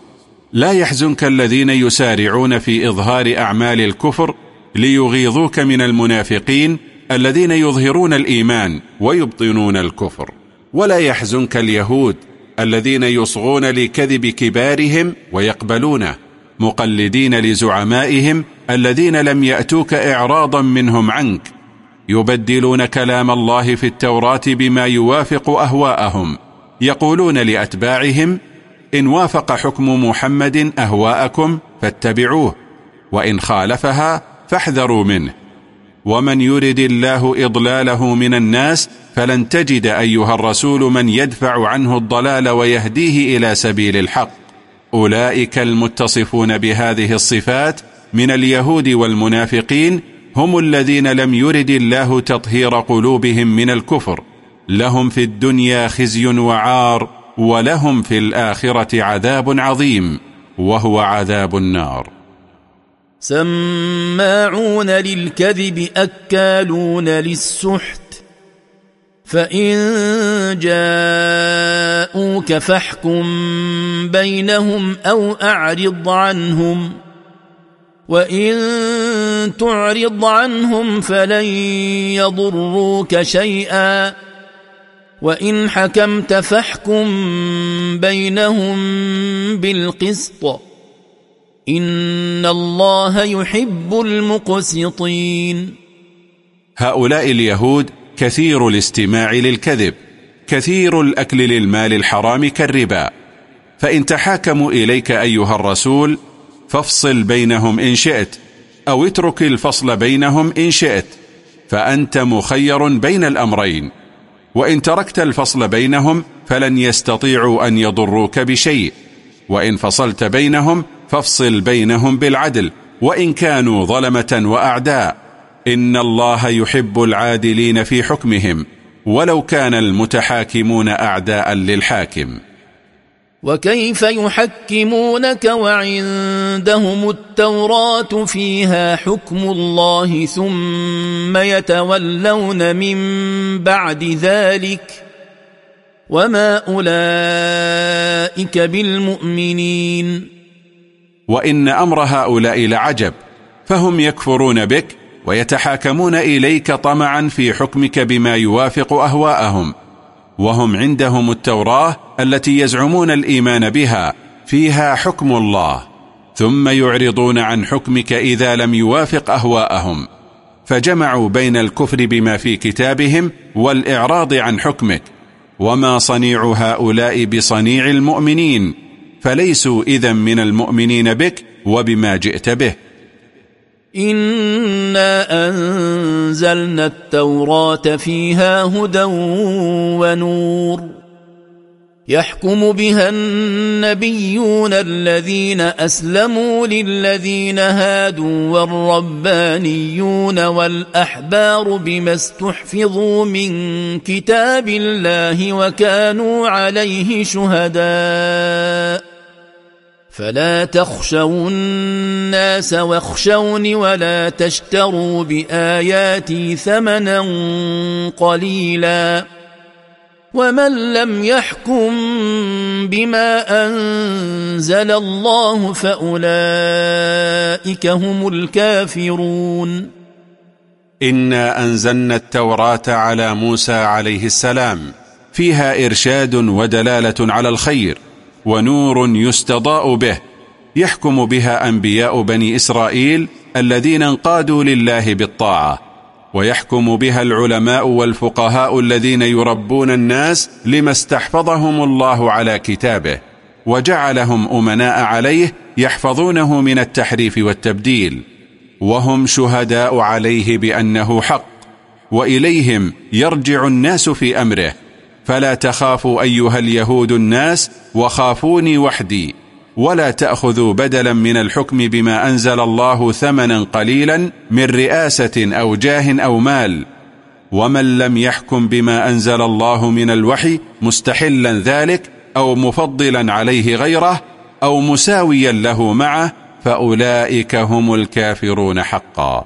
لا يحزنك الذين يسارعون في إظهار أعمال الكفر ليغيظوك من المنافقين الذين يظهرون الإيمان ويبطنون الكفر. ولا يحزنك اليهود الذين يصغون لكذب كبارهم ويقبلونه مقلدين لزعمائهم الذين لم يأتوك إعراضا منهم عنك يبدلون كلام الله في التوراة بما يوافق أهواءهم يقولون لأتباعهم إن وافق حكم محمد أهواءكم فاتبعوه وإن خالفها فاحذروا منه. ومن يرد الله إضلاله من الناس فلن تجد أيها الرسول من يدفع عنه الضلال ويهديه إلى سبيل الحق. أولئك المتصفون بهذه الصفات من اليهود والمنافقين هم الذين لم يرد الله تطهير قلوبهم من الكفر. لهم في الدنيا خزي وعار ولهم في الآخرة عذاب عظيم وهو عذاب النار. سماعون للكذب أكالون للسحت. فإن جاءوك فاحكم بينهم أو أعرض عنهم. وإن تعرض عنهم فلن يضروك شيئا. وإن حكمت فاحكم بينهم بالقسط. إن الله يحب المقسطين. هؤلاء اليهود كثير الاستماع للكذب كثير الأكل للمال الحرام كالربا. فإن تحاكموا إليك أيها الرسول فافصل بينهم إن شئت أو اترك الفصل بينهم إن شئت. فأنت مخير بين الأمرين. وإن تركت الفصل بينهم فلن يستطيعوا أن يضروك بشيء. وإن فصلت بينهم فافصل بينهم بالعدل وإن كانوا ظلمة وأعداء. إن الله يحب العادلين في حكمهم ولو كان المتحاكمون أعداء للحاكم. وكيف يحكمونك وعندهم التوراة فيها حكم الله ثم يتولون من بعد ذلك وما أولئك بالمؤمنين. وإن أمر هؤلاء لعجب فهم يكفرون بك ويتحاكمون إليك طمعا في حكمك بما يوافق أهواءهم. وهم عندهم التوراة التي يزعمون الإيمان بها فيها حكم الله. ثم يعرضون عن حكمك إذا لم يوافق أهواءهم. فجمعوا بين الكفر بما في كتابهم والإعراض عن حكمك. وما صنيع هؤلاء بصنيع المؤمنين فليسوا إذا من المؤمنين بك وبما جئت به. إنا أنزلنا التوراة فيها هدى ونور يحكم بها النبيون الذين أسلموا للذين هادوا والربانيون والأحبار بما استحفظوا من كتاب الله وكانوا عليه شهداء فلا تخشوا الناس واخشوني ولا تشتروا بآياتي ثمنا قليلا ومن لم يحكم بما أنزل الله فأولئك هم الكافرون. إنا أنزلنا التوراة على موسى عليه السلام فيها إرشاد ودلالة على الخير. ونور يستضاء به يحكم بها أنبياء بني إسرائيل الذين انقادوا لله بالطاعة ويحكم بها العلماء والفقهاء الذين يربون الناس لما استحفظهم الله على كتابه وجعلهم أمناء عليه يحفظونه من التحريف والتبديل وهم شهداء عليه بأنه حق وإليهم يرجع الناس في أمره فلا تخافوا أيها اليهود الناس وخافوني وحدي. ولا تأخذوا بدلا من الحكم بما أنزل الله ثمنا قليلا من رئاسة أو جاه أو مال. ومن لم يحكم بما أنزل الله من الوحي مستحلا ذلك أو مفضلا عليه غيره أو مساويا له معه فأولئك هم الكافرون حقا.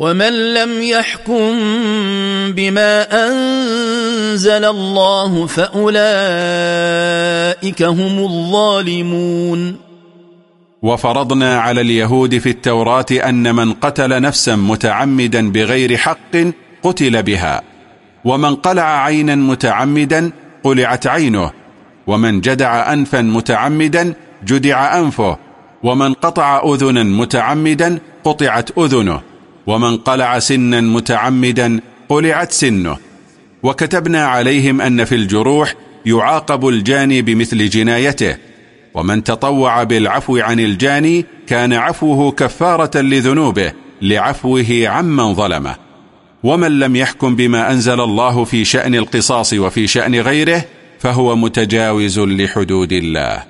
ومن لم يحكم بما أنزل الله فأولئك هم الظالمون. وفرضنا على اليهود في التوراة أن من قتل نفسا متعمدا بغير حق قتل بها ومن قلع عينا متعمدا قلعت عينه ومن جدع أنفا متعمدا جدع أنفه ومن قطع أذنا متعمدا قطعت أذنه. ومن قلع سنا متعمدا قلعت سنه. وكتبنا عليهم أن في الجروح يعاقب الجاني بمثل جنايته. ومن تطوع بالعفو عن الجاني كان عفوه كفارة لذنوبه لعفوه عمن ظلمه. ومن لم يحكم بما أنزل الله في شأن القصاص وفي شأن غيره فهو متجاوز لحدود الله.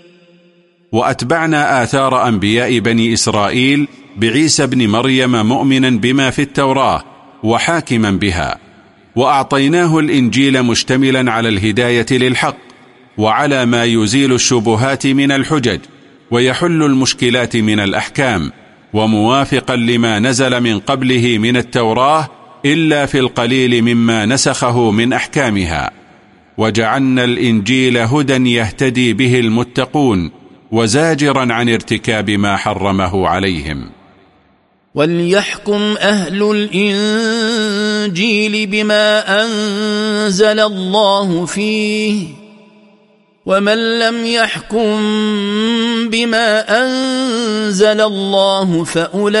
وأتبعنا آثار أنبياء بني إسرائيل بعيسى بن مريم مؤمنا بما في التوراة وحاكما بها وأعطيناه الإنجيل مشتملا على الهداية للحق وعلى ما يزيل الشبهات من الحجج ويحل المشكلات من الأحكام وموافقا لما نزل من قبله من التوراة إلا في القليل مما نسخه من أحكامها وجعلنا الإنجيل هدى يهتدي به المتقون وزاجرا عن ارتكاب ما حرمه عليهم. وليحكم أهل الإنجيل بما أنزل الله فيه ومن لم يحكم بما أنزل الله فأولئك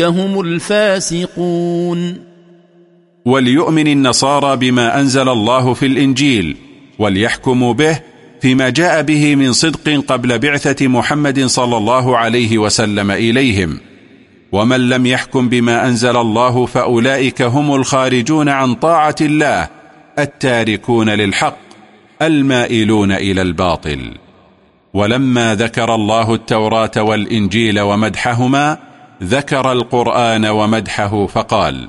هم الفاسقون. وليؤمن النصارى بما أنزل الله في الإنجيل وليحكموا به فيما جاء به من صدق قبل بعثة محمد صلى الله عليه وسلم إليهم. ومن لم يحكم بما أنزل الله فأولئك هم الخارجون عن طاعة الله التاركون للحق المائلون إلى الباطل. ولما ذكر الله التوراة والإنجيل ومدحهما ذكر القرآن ومدحه فقال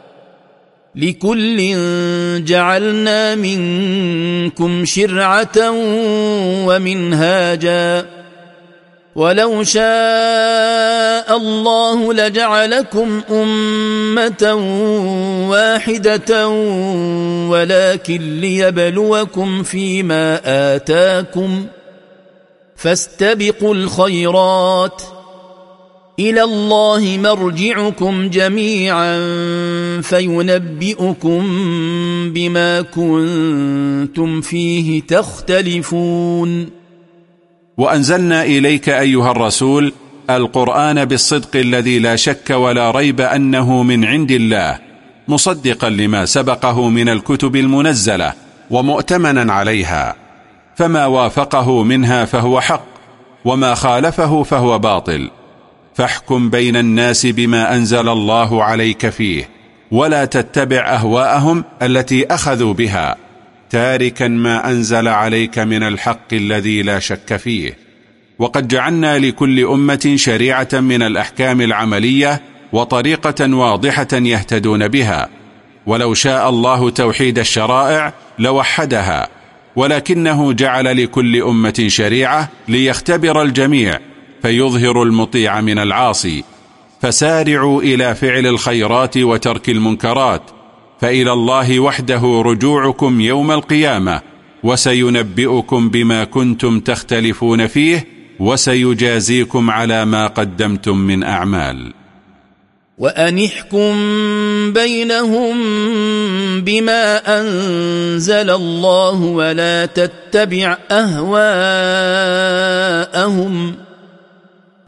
لكل جعلنا منكم شرعة ومنهاجا. ولو شاء الله لجعلكم أمة واحدة ولكن ليبلوكم فيما آتاكم. فاستبقوا الخيرات. إلى الله مرجعكم جميعا فينبئكم بما كنتم فيه تختلفون. وأنزلنا إليك أيها الرسول القرآن بالصدق الذي لا شك ولا ريب أنه من عند الله مصدقا لما سبقه من الكتب المنزلة ومؤتمنا عليها. فما وافقه منها فهو حق وما خالفه فهو باطل. فاحكم بين الناس بما أنزل الله عليك فيه ولا تتبع أهواءهم التي أخذوا بها تاركا ما أنزل عليك من الحق الذي لا شك فيه. وقد جعلنا لكل أمة شريعة من الأحكام العملية وطريقة واضحة يهتدون بها. ولو شاء الله توحيد الشرائع لوحدها ولكنه جعل لكل أمة شريعة ليختبر الجميع فيظهر المطيع من العاصي. فسارعوا إلى فعل الخيرات وترك المنكرات. فإلى الله وحده رجوعكم يوم القيامة. وسينبئكم بما كنتم تختلفون فيه. وسيجازيكم على ما قدمتم من أعمال. وأنحكم بينهم بما أنزل الله ولا تتبع أهواءهم.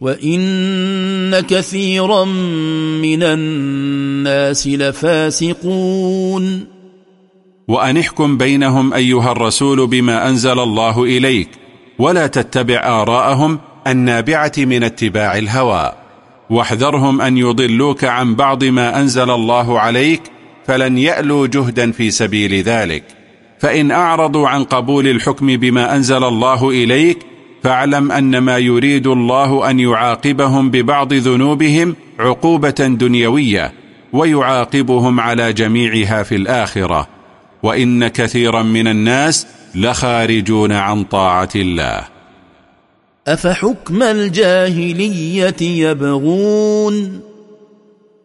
وان كثيرا من الناس لفاسقون وأنحكم بينهم أيها الرسول بما أنزل الله إليك ولا تتبع آراءهم النابعة من اتباع الهوى. واحذرهم أن يضلوك عن بعض ما أنزل الله عليك فلن يألوا جهدا في سبيل ذلك. فإن أعرضوا عن قبول الحكم بما أنزل الله إليك فاعلم أن ما يريد الله أن يعاقبهم ببعض ذنوبهم عقوبة دنيوية ويعاقبهم على جميعها في الآخرة. وإن كثيرا من الناس لخارجون عن طاعة الله. أفحكم الجاهلية يبغون؟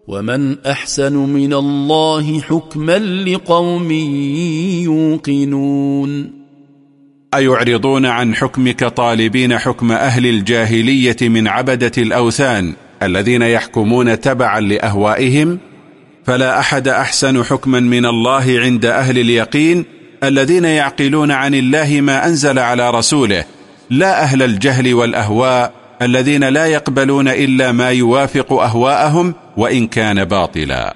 ومن أحسن من الله حكما لقوم يوقنون؟ أيعرضون عن حكمك طالبين حكم أهل الجاهلية من عبدة الأوثان الذين يحكمون تبعا لأهوائهم؟ فلا أحد أحسن حكما من الله عند أهل اليقين الذين يعقلون عن الله ما أنزل على رسوله لا أهل الجهل والأهواء الذين لا يقبلون إلا ما يوافق أهواءهم وإن كان باطلا.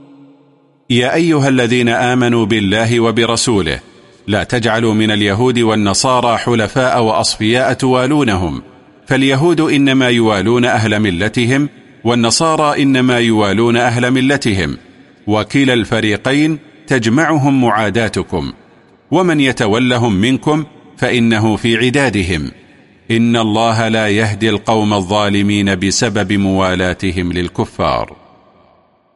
يا أيها الذين آمنوا بالله وبرسوله لا تجعلوا من اليهود والنصارى حلفاء وأصفياء توالونهم فاليهود إنما يوالون أهل ملتهم والنصارى إنما يوالون أهل ملتهم وكلا الفريقين تجمعهم معاداتكم ومن يتولهم منكم فإنه في عدادهم إن الله لا يهدي القوم الظالمين بسبب موالاتهم للكفار.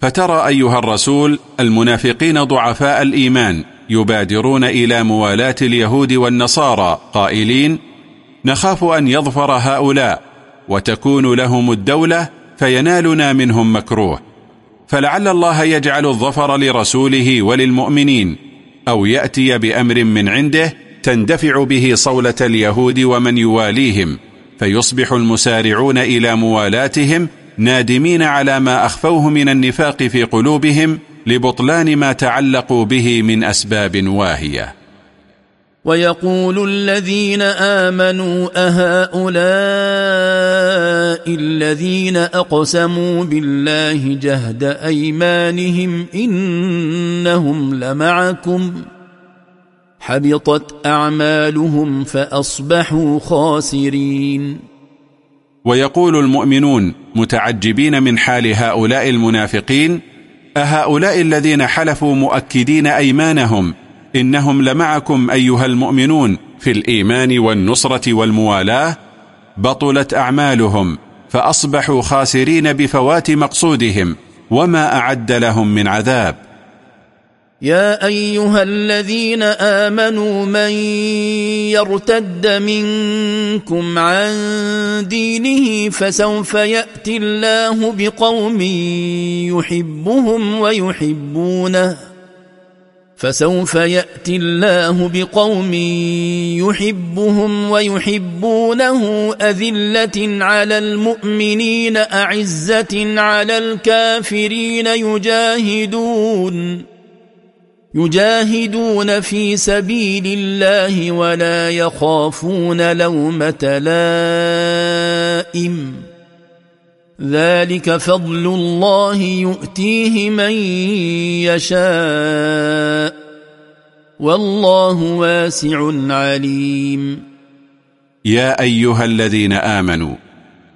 فترى أيها الرسول المنافقين ضعفاء الإيمان يبادرون إلى موالاة اليهود والنصارى قائلين نخاف أن يظفر هؤلاء وتكون لهم الدولة فينالنا منهم مكروه. فلعل الله يجعل الظفر لرسوله وللمؤمنين أو يأتي بأمر من عنده تندفع به صولة اليهود ومن يواليهم فيصبح المسارعون إلى موالاتهم نادمين على ما أخفوه من النفاق في قلوبهم لبطلان ما تعلقوا به من أسباب واهية. ويقول الذين آمنوا أهؤلاء الذين أقسموا بالله جهد أيمانهم إنهم لمعكم. حبطت أعمالهم فأصبحوا خاسرين. ويقول المؤمنون متعجبين من حال هؤلاء المنافقين أهؤلاء الذين حلفوا مؤكدين أيمانهم إنهم لمعكم أيها المؤمنون في الإيمان والنصرة والموالاة بطلت أعمالهم فأصبحوا خاسرين بفوات مقصودهم وما أعد لهم من عذاب. يا أيها الذين آمنوا من يرتد منكم عن دينه فسوف يأتي الله بقوم يحبهم ويحبونه فسوف يأتي الله بقوم يحبهم ويحبونه أذلة على المؤمنين أعزة على الكافرين يجاهدون. يجاهدون في سبيل الله ولا يخافون لومة لائم. ذلك فضل الله يؤتيه من يشاء. والله واسع عليم. يا أيها الذين آمنوا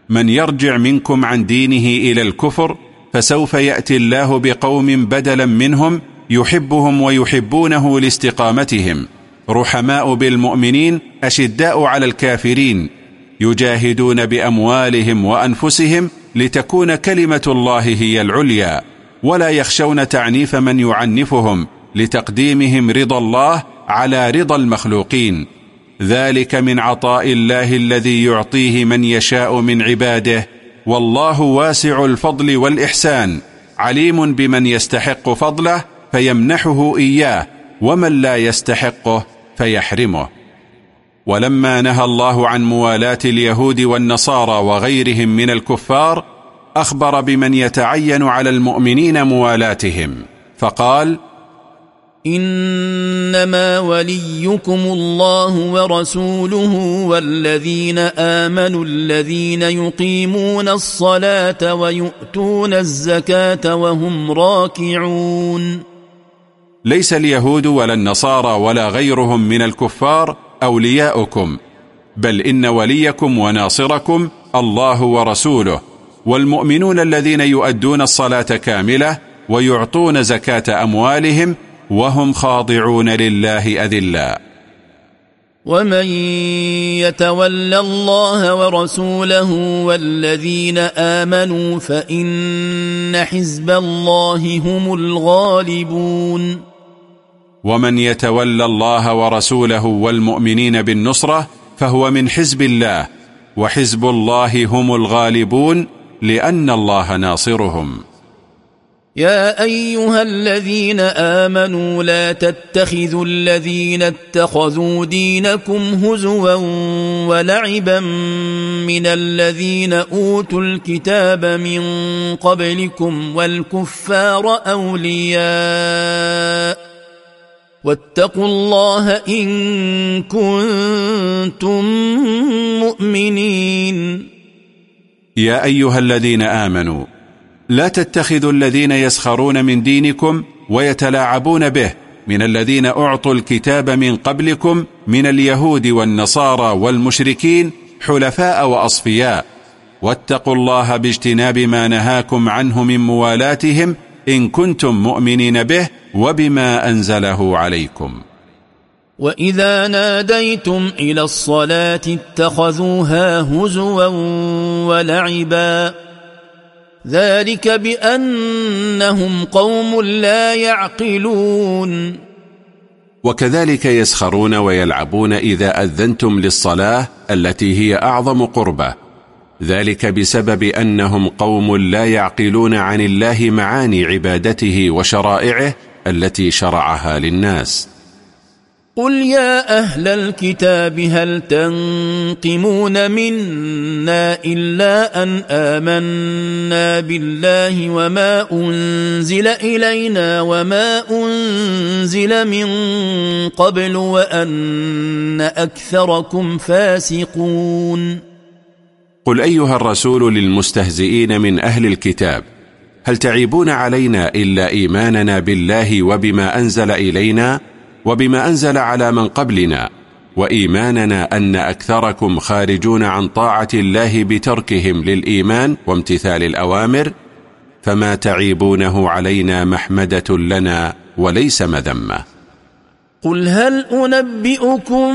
من يرجع منكم عن دينه إلى الكفر فسوف يأتي الله بقوم بدلا منهم يحبهم ويحبونه لاستقامتهم. رحماء بالمؤمنين أشداء على الكافرين. يجاهدون بأموالهم وأنفسهم لتكون كلمة الله هي العليا. ولا يخشون تعنيف من يعنفهم لتقديمهم رضا الله على رضا المخلوقين. ذلك من عطاء الله الذي يعطيه من يشاء من عباده. والله واسع الفضل والإحسان. عليم بمن يستحق فضله فيمنحه إياه ومن لا يستحقه فيحرمه. ولما نهى الله عن موالاة اليهود والنصارى وغيرهم من الكفار أخبر بمن يتعين على المؤمنين موالاتهم فقال إنما وليكم الله ورسوله والذين آمنوا الذين يقيمون الصلاة ويؤتون الزكاة وهم راكعون. ليس اليهود ولا النصارى ولا غيرهم من الكفار أولياؤكم بل إن وليكم وناصركم الله ورسوله والمؤمنون الذين يؤدون الصلاة كاملة ويعطون زكاة أموالهم وهم خاضعون لله أذلا ومن يتول الله ورسوله والذين آمنوا فإن حزب الله هم الغالبون. ومن يتولى الله ورسوله والمؤمنين بالنصرة فهو من حزب الله وحزب الله هم الغالبون لأن الله ناصرهم. يا أيها الذين آمنوا لا تتخذوا الذين اتخذوا دينكم هزوا ولعبا من الذين أوتوا الكتاب من قبلكم والكفار أولياء واتقوا الله إن كنتم مؤمنين. يا أيها الذين آمنوا لا تتخذوا الذين يسخرون من دينكم ويتلاعبون به من الذين أعطوا الكتاب من قبلكم من اليهود والنصارى والمشركين حلفاء وأصفياء. واتقوا الله باجتناب ما نهاكم عنه من موالاتهم إن كنتم مؤمنين به وبما أنزله عليكم. وإذا ناديتم إلى الصلاة اتخذوها هزوا ولعبا. ذلك بأنهم قوم لا يعقلون. وكذلك يسخرون ويلعبون إذا أذنتم للصلاة التي هي أعظم قربة ذلك بسبب أنهم قوم لا يعقلون عن الله معاني عبادته وشرائعه التي شرعها للناس. قل يا أهل الكتاب هل تنقمون منا إلا أن آمنا بالله وما أنزل إلينا وما أنزل من قبل وأن أكثركم فاسقون؟ قل أيها الرسول للمستهزئين من أهل الكتاب هل تعيبون علينا إلا إيماننا بالله وبما أنزل إلينا؟ وبما أنزل على من قبلنا وإيماننا أن أكثركم خارجون عن طاعة الله بتركهم للإيمان وامتثال الأوامر فما تعيبونه علينا محمدة لنا وليس مذمة قل هل أنبئكم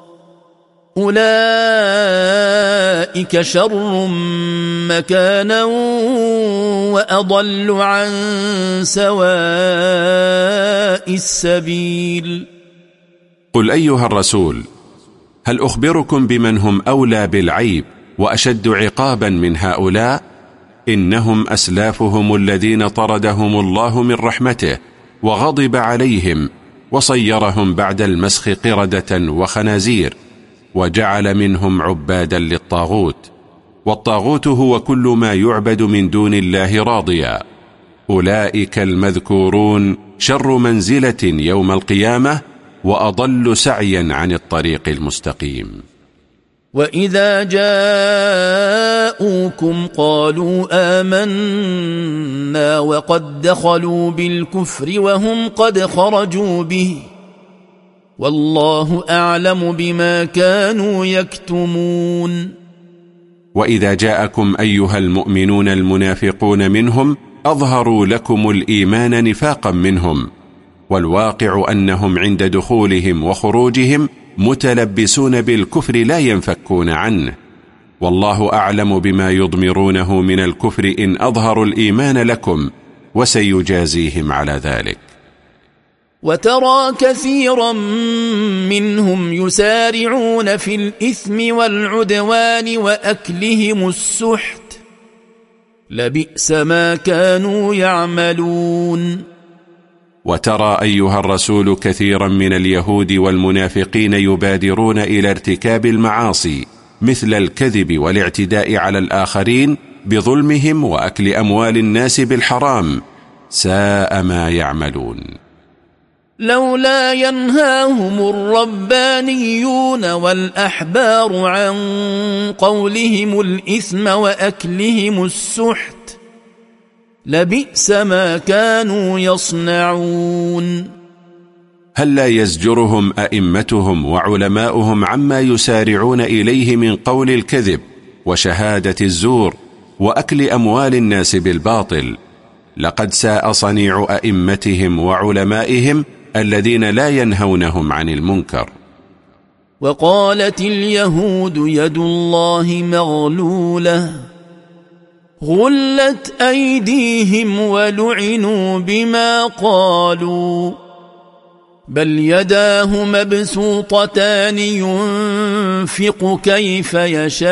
أولئك شر مكانا وأضل عن سواء السبيل. قل أيها الرسول هل أخبركم بمن هم أولى بالعيب وأشد عقابا من هؤلاء؟ إنهم أسلافهم الذين طردهم الله من رحمته وغضب عليهم وصيرهم بعد المسخ قردة وخنازير. وجعل منهم عبادا للطاغوت والطاغوت هو كل ما يعبد من دون الله راضيا. أولئك المذكورون شر منزلة يوم القيامة وأضل سعيا عن الطريق المستقيم. وإذا جاءوكم قالوا آمنا وقد دخلوا بالكفر وهم قد خرجوا به. والله أعلم بما كانوا يكتمون. وإذا جاءكم أيها المؤمنون المنافقون منهم أظهروا لكم الإيمان نفاقا منهم والواقع أنهم عند دخولهم وخروجهم متلبسون بالكفر لا ينفكون عنه. والله أعلم بما يضمرونه من الكفر إن أظهروا الإيمان لكم وسيجازيهم على ذلك. وترى كثيرا منهم يسارعون في الإثم والعدوان وأكلهم السحت. لبئس ما كانوا يعملون. وترى أيها الرسول كثيرا من اليهود والمنافقين يبادرون إلى ارتكاب المعاصي مثل الكذب والاعتداء على الآخرين بظلمهم وأكل أموال الناس بالحرام. ساء ما يعملون. لولا ينهاهم الربانيون والأحبار عن قولهم الإثم وأكلهم السحت لبئس ما كانوا يصنعون. هل لا يزجرهم أئمتهم وعلماؤهم عما يسارعون إليه من قول الكذب وشهادة الزور وأكل أموال الناس بالباطل؟ لقد ساء صنيع أئمتهم وعلمائهم الذين لا ينهونهم عن المنكر. وقالت اليهود يد الله مغلولة غلت أيديهم ولعنوا بما قالوا بل يداه مبسوطتان ينفق كيف يشاء.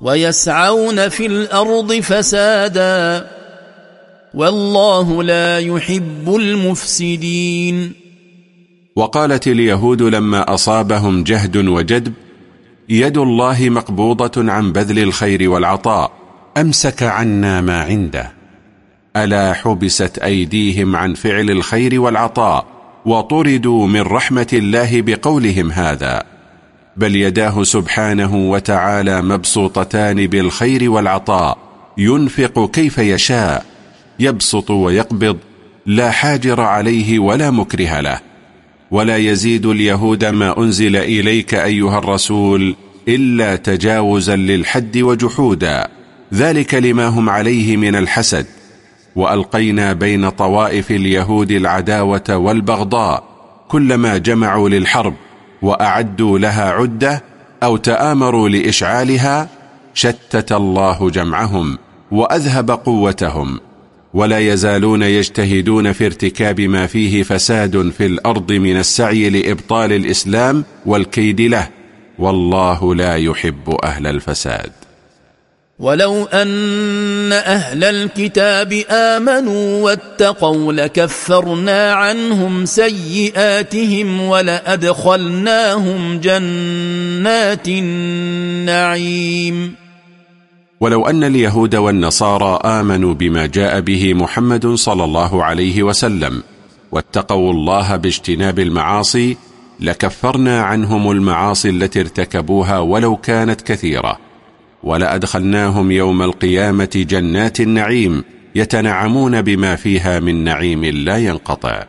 ويسعون في الأرض فسادا والله لا يحب المفسدين. وقالت اليهود لما أصابهم جهد وجدب يد الله مقبوضة عن بذل الخير والعطاء أمسك عنا ما عنده. ألا حبست أيديهم عن فعل الخير والعطاء وطردوا من رحمة الله بقولهم هذا. بل يداه سبحانه وتعالى مبسوطتان بالخير والعطاء ينفق كيف يشاء يبسط ويقبض لا حاجر عليه ولا مكره له. ولا يزيد اليهود ما أنزل إليك أيها الرسول إلا تجاوزا للحد وجحودا. ذلك لما هم عليه من الحسد. وألقينا بين طوائف اليهود العداوة والبغضاء كلما جمعوا للحرب وأعدوا لها عدة أو تآمروا لإشعالها شتت الله جمعهم وأذهب قوتهم ولا يزالون يجتهدون في ارتكاب ما فيه فساد في الأرض من السعي لإبطال الإسلام والكيد له والله لا يحب أهل الفساد ولو أن أهل الكتاب آمنوا واتقوا لكفرنا عنهم سيئاتهم ولأدخلناهم جنات النعيم ولو أن اليهود والنصارى آمنوا بما جاء به محمد صلى الله عليه وسلم واتقوا الله باجتناب المعاصي لكفرنا عنهم المعاصي التي ارتكبوها ولو كانت كثيرة. ولأدخلناهم يوم القيامة جنات النعيم يتنعمون بما فيها من نعيم لا ينقطع.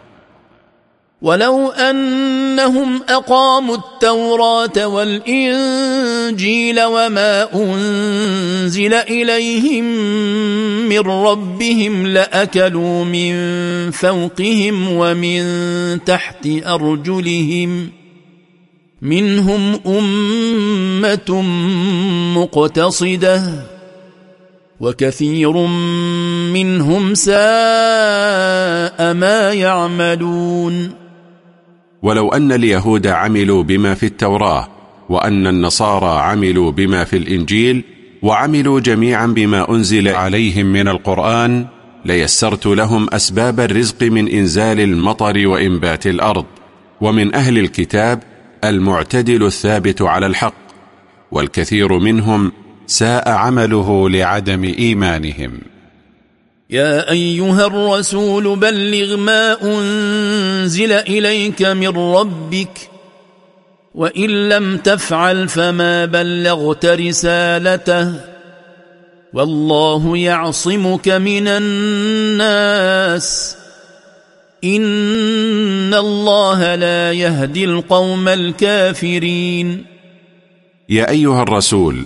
ولو أنهم أقاموا التوراة والإنجيل وما أنزل إليهم من ربهم لأكلوا من فوقهم ومن تحت أرجلهم منهم أمة مقتصدة وكثير منهم ساء ما يعملون. ولو أن اليهود عملوا بما في التوراة وأن النصارى عملوا بما في الإنجيل وعملوا جميعا بما أنزل عليهم من القرآن ليسرت لهم أسباب الرزق من إنزال المطر وإنبات الأرض. ومن أهل الكتاب المعتدل الثابت على الحق والكثير منهم ساء عمله لعدم إيمانهم. يا أيها الرسول بلغ ما أنزل إليك من ربك وإن لم تفعل فما بلغت رسالته والله يعصمك من الناس. إن الله لا يهدي القوم الكافرين. يا أيها الرسول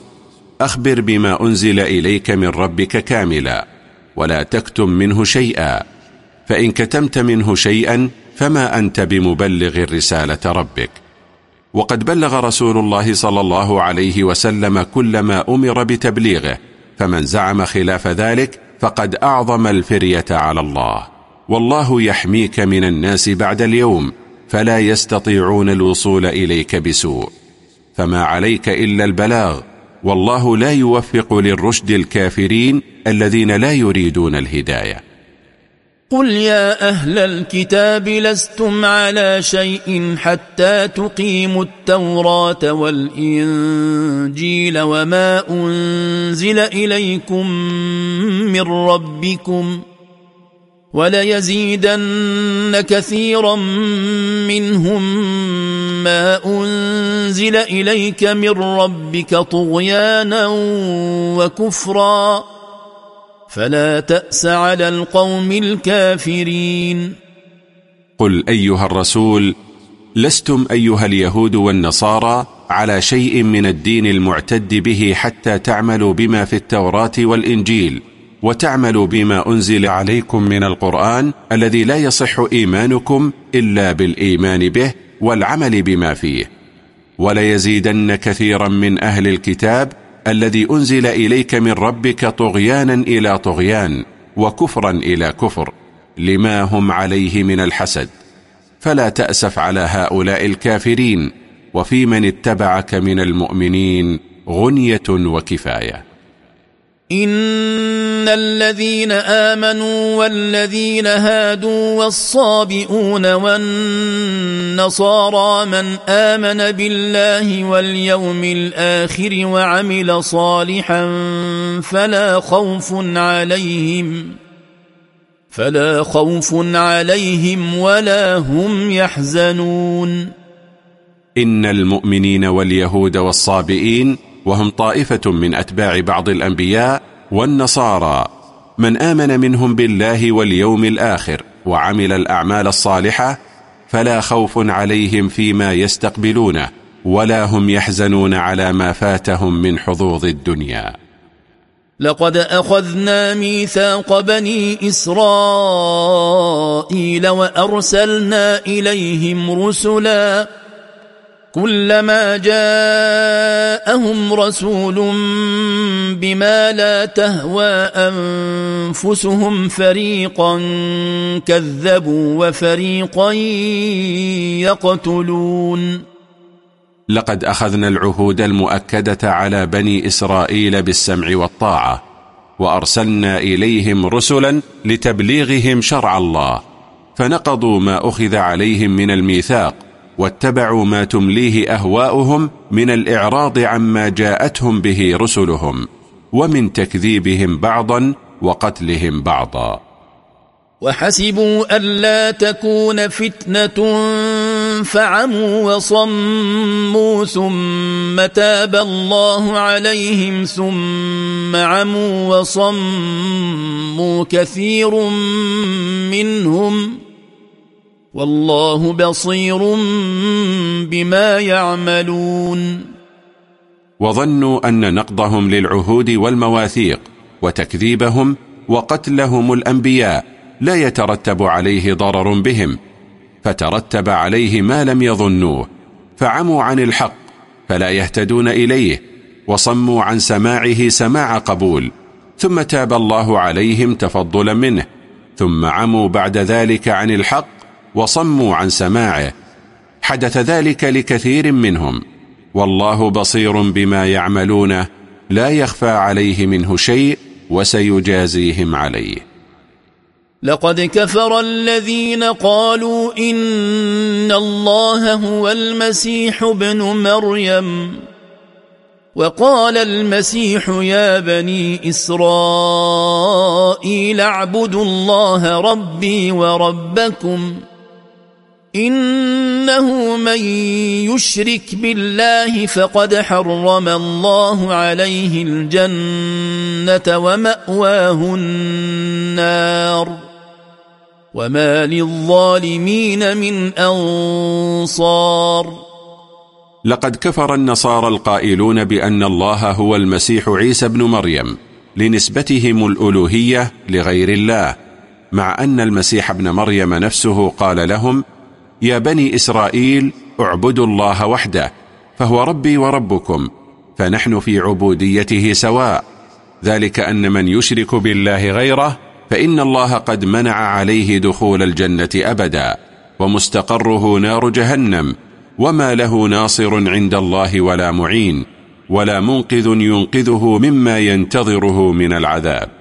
أخبر بما أنزل إليك من ربك كاملا ولا تكتم منه شيئا. فإن كتمت منه شيئا فما أنت بمبلغ رسالة ربك. وقد بلغ رسول الله صلى الله عليه وسلم كل ما أمر بتبليغه. فمن زعم خلاف ذلك فقد أعظم الفرية على الله. والله يحميك من الناس بعد اليوم فلا يستطيعون الوصول إليك بسوء. فما عليك إلا البلاغ والله لا يوفق للرشد الكافرين الذين لا يريدون الهداية. قل يا أهل الكتاب لستم على شيء حتى تقيموا التوراة والإنجيل وما أنزل إليكم من ربكم؟ وليزيدن كثيرا منهم ما أنزل إليك من ربك طغيانا وكفرا. فلا تأس على القوم الكافرين. قل أيها الرسول لستم أيها اليهود والنصارى على شيء من الدين المعتد به حتى تعملوا بما في التوراة والإنجيل. وتعملوا بما أنزل عليكم من القرآن الذي لا يصح إيمانكم إلا بالإيمان به والعمل بما فيه. وليزيدن كثيرا من أهل الكتاب الذي أنزل إليك من ربك طغيانا إلى طغيان وكفرا إلى كفر لما هم عليه من الحسد. فلا تأسف على هؤلاء الكافرين وفي من اتبعك من المؤمنين غنية وكفاية. إن الذين آمنوا والذين هادوا والصابئون والنصارى من آمن بالله واليوم الآخر وعمل صالحا فلا خوف عليهم فلا خوف عليهم ولا هم يحزنون إن المؤمنين واليهود والصابئين وهم طائفة من أتباع بعض الأنبياء والنصارى. من آمن منهم بالله واليوم الآخر وعمل الأعمال الصالحة فلا خوف عليهم فيما يستقبلونه ولا هم يحزنون على ما فاتهم من حظوظ الدنيا. لقد أخذنا ميثاق بني إسرائيل وأرسلنا إليهم رسلا كلما جاءهم رسول بما لا تهوى أنفسهم فريقا كذبوا وفريقا يقتلون. لقد أخذنا العهود المؤكدة على بني إسرائيل بالسمع والطاعة وأرسلنا إليهم رسلا لتبليغهم شرع الله فنقضوا ما أخذ عليهم من الميثاق واتبعوا ما تمليه أهواؤهم من الإعراض عما جاءتهم به رسلهم ومن تكذيبهم بعضا وقتلهم بعضا. وحسبوا ألا تكون فتنة فعموا وصموا ثم تاب الله عليهم ثم عموا وصموا كثير منهم. والله بصير بما يعملون. وظنوا أن نقضهم للعهود والمواثيق وتكذيبهم وقتلهم الأنبياء لا يترتب عليه ضرر بهم فترتب عليه ما لم يظنوه فعموا عن الحق فلا يهتدون إليه وصموا عن سماعه سماع قبول ثم تاب الله عليهم تفضلا منه ثم عموا بعد ذلك عن الحق وصموا عن سماعه. حدث ذلك لكثير منهم. والله بصير بما يعملونه لا يخفى عليه منه شيء وسيجازيهم عليه. لقد كفر الذين قالوا إن الله هو المسيح ابن مريم. وقال المسيح يا بني إسرائيل اعبدوا الله ربي وربكم. إنه من يشرك بالله فقد حرم الله عليه الجنة ومأواه النار وما للظالمين من أنصار لقد كفر النصارى القائلون بأن الله هو المسيح عيسى بن مريم لنسبتهم الألوهية لغير الله مع أن المسيح ابن مريم نفسه قال لهم يا بني إسرائيل اعبدوا الله وحده فهو ربي وربكم فنحن في عبوديته سواء. ذلك أن من يشرك بالله غيره فإن الله قد منع عليه دخول الجنة أبدا ومستقره نار جهنم وما له ناصر عند الله ولا معين ولا منقذ ينقذه مما ينتظره من العذاب.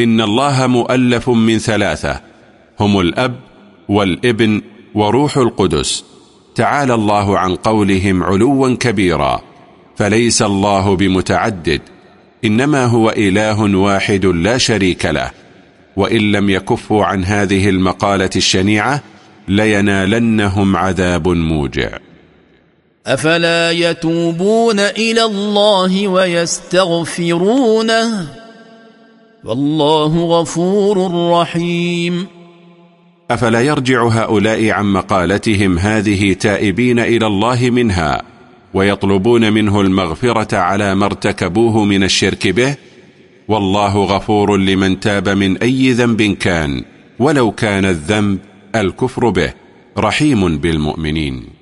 إن الله مؤلف من ثلاثة هم الأب والابن وروح القدس. تعالى الله عن قولهم علوا كبيرا فليس الله بمتعدد إنما هو إله واحد لا شريك له. وإن لم يكفوا عن هذه المقالة الشنيعة لينالنهم عذاب موجع. أفلا يتوبون إلى الله ويستغفرونه؟ والله غفور رحيم. أفلا يرجع هؤلاء عن مقالتهم هذه تائبين إلى الله منها ويطلبون منه المغفرة على ما ارتكبوه من الشرك به؟ والله غفور لمن تاب من أي ذنب كان ولو كان الذنب الكفر به رحيم بالمؤمنين.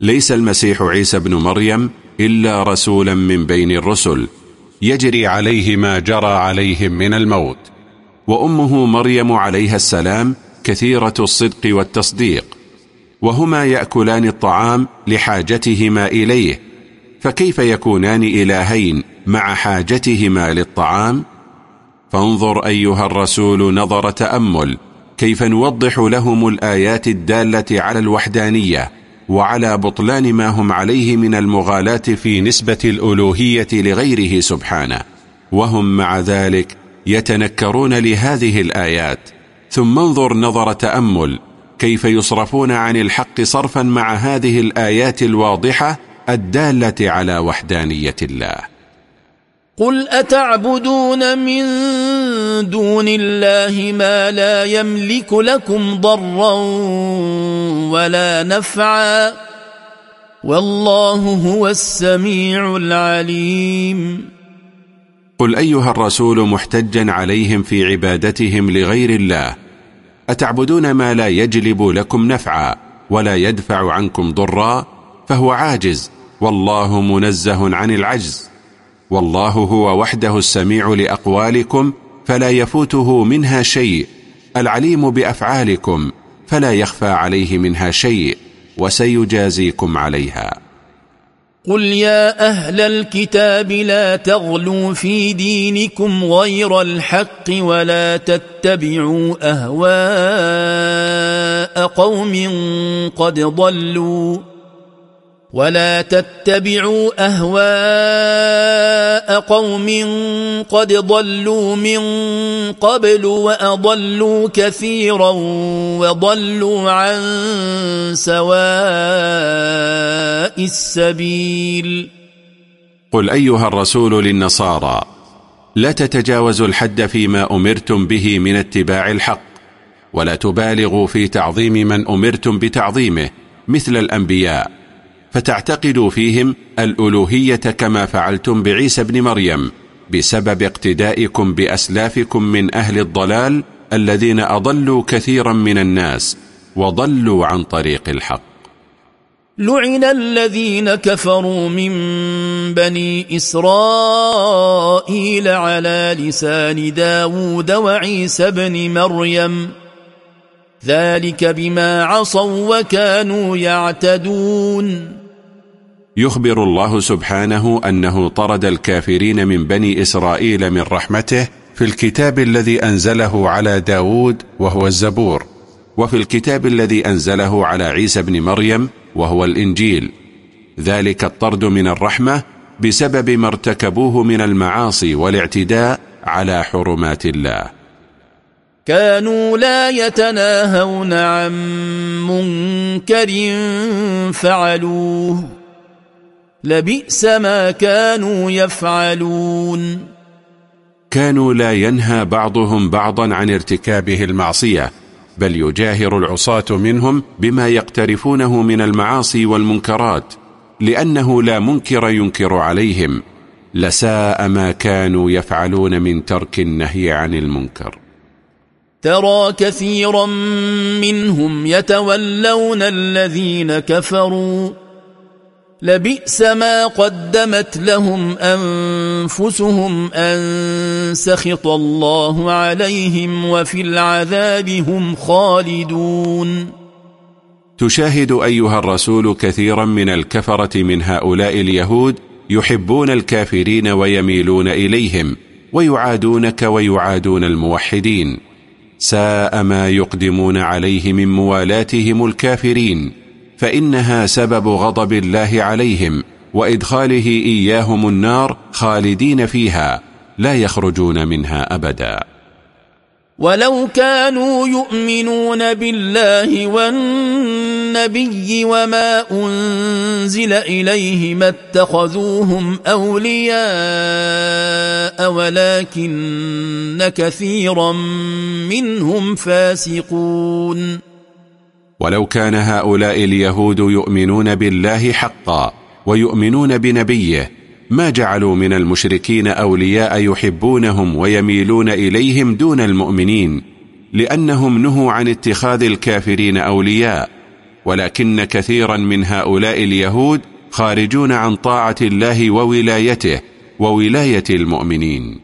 ليس المسيح عيسى بن مريم إلا رسولا من بين الرسل يجري عليه ما جرى عليهم من الموت وأمه مريم عليها السلام كثيرة الصدق والتصديق وهما يأكلان الطعام لحاجتهما إليه فكيف يكونان إلهين مع حاجتهما للطعام؟ فانظر أيها الرسول نظر تأمل كيف نوضح لهم الآيات الدالة على الوحدانية. وعلى بطلان ما هم عليه من المغالاة في نسبة الألوهية لغيره سبحانه. وهم مع ذلك يتنكرون لهذه الآيات. ثم انظر نظر تأمل. كيف يصرفون عن الحق صرفا مع هذه الآيات الواضحة الدالة على وحدانية الله. قل أتعبدون من دون الله ما لا يملك لكم ضرا ولا نفعا والله هو السميع العليم. قل أيها الرسول محتجا عليهم في عبادتهم لغير الله أتعبدون ما لا يجلب لكم نفعا ولا يدفع عنكم ضرا فهو عاجز والله منزه عن العجز والله هو وحده السميع لأقوالكم فلا يفوته منها شيء العليم بأفعالكم فلا يخفى عليه منها شيء وسيجازيكم عليها. قل يا أهل الكتاب لا تغلوا في دينكم غير الحق ولا تتبعوا أهواء قوم قد ضلوا. ولا تتبعوا أهواء قوم قد ضلوا من قبل وأضلوا كثيرا وضلوا عن سواء السبيل. قل أيها الرسول للنصارى لا تتجاوزوا الحد فيما أمرتم به من اتباع الحق ولا تبالغوا في تعظيم من أمرتم بتعظيمه مثل الأنبياء. فتعتقدوا فيهم الألوهية كما فعلتم بعيسى بن مريم بسبب اقتدائكم بأسلافكم من أهل الضلال الذين أضلوا كثيرا من الناس وضلوا عن طريق الحق. لعن الذين كفروا من بني إسرائيل على لسان داود وعيسى بن مريم. ذلك بما عصوا وكانوا يعتدون. يخبر الله سبحانه أنه طرد الكافرين من بني إسرائيل من رحمته في الكتاب الذي أنزله على داود وهو الزبور وفي الكتاب الذي أنزله على عيسى بن مريم وهو الإنجيل. ذلك الطرد من الرحمة بسبب ما ارتكبوه من المعاصي والاعتداء على حرمات الله. كانوا لا يتناهون عن منكر فعلوه. لبئس ما كانوا يفعلون. كانوا لا ينهى بعضهم بعضا عن ارتكابه المعصية بل يجاهر العصاة منهم بما يقترفونه من المعاصي والمنكرات لأنه لا منكر ينكر عليهم لساء ما كانوا يفعلون من ترك النهي عن المنكر. ترى كثيرا منهم يتولون الذين كفروا لبئس ما قدمت لهم أنفسهم أن سخط الله عليهم وفي العذاب هم خالدون. تشاهد أيها الرسول كثيرا من الكفرة من هؤلاء اليهود يحبون الكافرين ويميلون إليهم ويعادونك ويعادون الموحدين. ساء ما يقدمون عليه من موالاتهم الكافرين. فإنها سبب غضب الله عليهم وإدخاله إياهم النار خالدين فيها لا يخرجون منها أبدا. ولو كانوا يؤمنون بالله والنبي وما أنزل إليه ما اتخذوهم أولياء ولكن كثيرا منهم فاسقون. ولو كان هؤلاء اليهود يؤمنون بالله حقا ويؤمنون بنبيه ما جعلوا من المشركين أولياء يحبونهم ويميلون إليهم دون المؤمنين لأنهم نهوا عن اتخاذ الكافرين أولياء ولكن كثيرا من هؤلاء اليهود خارجون عن طاعة الله وولايته وولاية المؤمنين.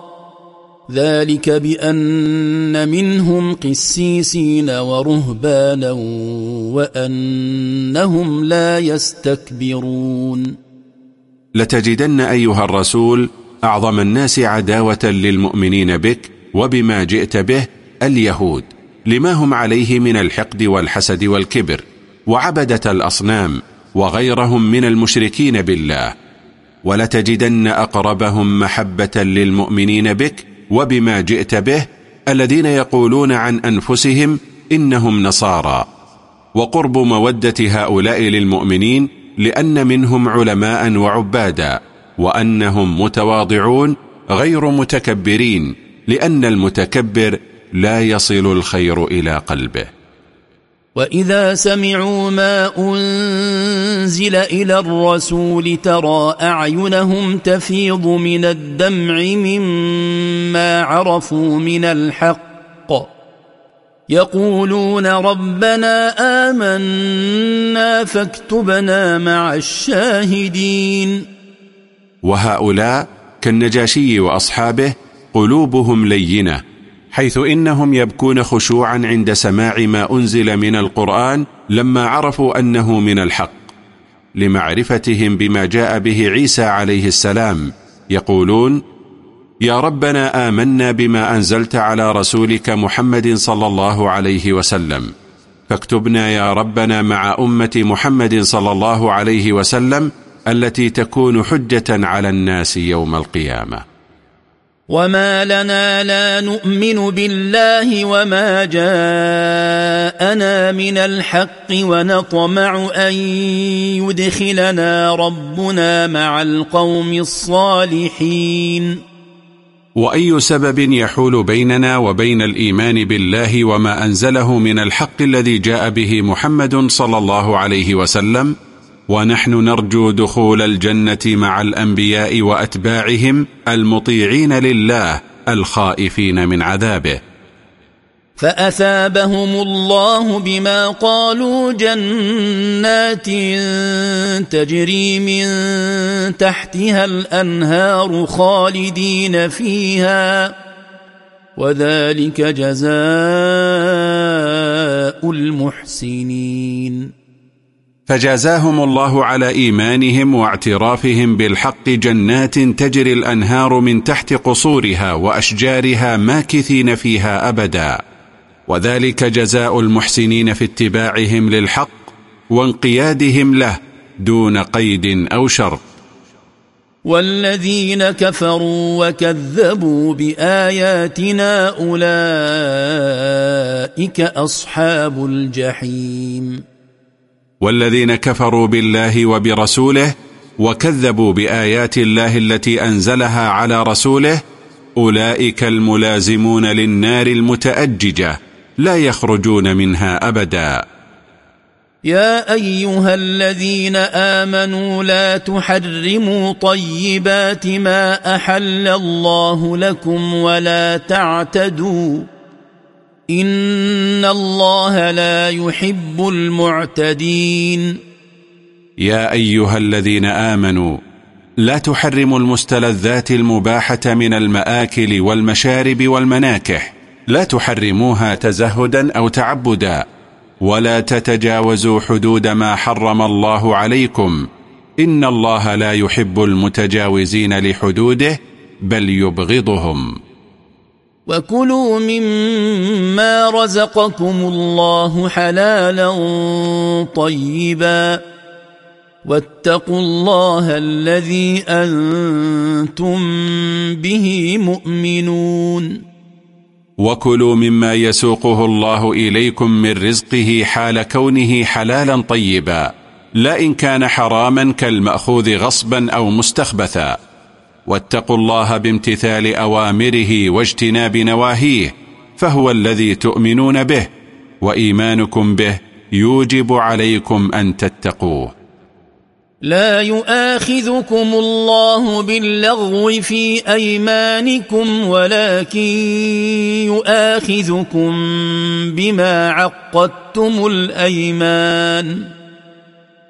ذلك بأن منهم قسيسين ورهبانا وأنهم لا يستكبرون. لتجدن أيها الرسول أعظم الناس عداوة للمؤمنين بك وبما جئت به اليهود لما هم عليه من الحقد والحسد والكبر وعبدة الأصنام وغيرهم من المشركين بالله. ولتجدن أقربهم محبة للمؤمنين بك وبما جئت به الذين يقولون عن أنفسهم إنهم نصارى. وقرب مودة هؤلاء للمؤمنين لأن منهم علماء وعبادا وأنهم متواضعون غير متكبرين لأن المتكبر لا يصل الخير إلى قلبه. وإذا سمعوا ما أنزل إلى الرسول ترى أعينهم تفيض من الدمع مما عرفوا من الحق يقولون ربنا آمنا فاكتبنا مع الشاهدين وهؤلاء كالنجاشي وأصحابه قلوبهم لينة حيث إنهم يبكون خشوعا عند سماع ما أنزل من القرآن لما عرفوا أنه من الحق لمعرفتهم بما جاء به عيسى عليه السلام. يقولون يا ربنا آمنا بما أنزلت على رسولك محمد صلى الله عليه وسلم فاكتبنا يا ربنا مع أمة محمد صلى الله عليه وسلم التي تكون حجة على الناس يوم القيامة. وما لنا لا نؤمن بالله وما جاءنا من الحق ونطمع أن يدخلنا ربنا مع القوم الصالحين وأي سبب يحول بيننا وبين الإيمان بالله وما أنزله من الحق الذي جاء به محمد صلى الله عليه وسلم؟ ونحن نرجو دخول الجنة مع الأنبياء وأتباعهم المطيعين لله الخائفين من عذابه. فأثابهم الله بما قالوا جنات تجري من تحتها الأنهار خالدين فيها وذلك جزاء المحسنين. فجازاهم الله على إيمانهم واعترافهم بالحق جنات تجري الأنهار من تحت قصورها وأشجارها ماكثين فيها أبدا. وذلك جزاء المحسنين في اتباعهم للحق وانقيادهم له دون قيد أو شرط. والذين كفروا وكذبوا بآياتنا أولئك أصحاب الجحيم. والذين كفروا بالله وبرسوله وكذبوا بآيات الله التي أنزلها على رسوله أولئك الملازمون للنار المتأججة لا يخرجون منها أبدا. يا أيها الذين آمنوا لا تحرموا طيبات ما أحل الله لكم ولا تعتدوا. إن الله لا يحب المعتدين. يا أيها الذين آمنوا لا تحرموا المستلذات المباحة من المآكل والمشارب والمناكح. لا تحرموها تزهدا أو تعبدا. ولا تتجاوزوا حدود ما حرم الله عليكم. إن الله لا يحب المتجاوزين لحدوده بل يبغضهم. وكلوا مما رزقكم الله حلالا طيبا واتقوا الله الذي أنتم به مؤمنون وكلوا مما يسوقه الله إليكم من رزقه حال كونه حلالا طيبا لا إن كان حراما كالمأخوذ غصبا أو مستخبثا واتقوا الله بامتثال أوامره واجتناب نواهيه فهو الذي تؤمنون به وإيمانكم به يوجب عليكم أن تتقوه. لا يؤاخذكم الله باللغو في أيمانكم ولكن يؤاخذكم بما عقدتم الأيمان.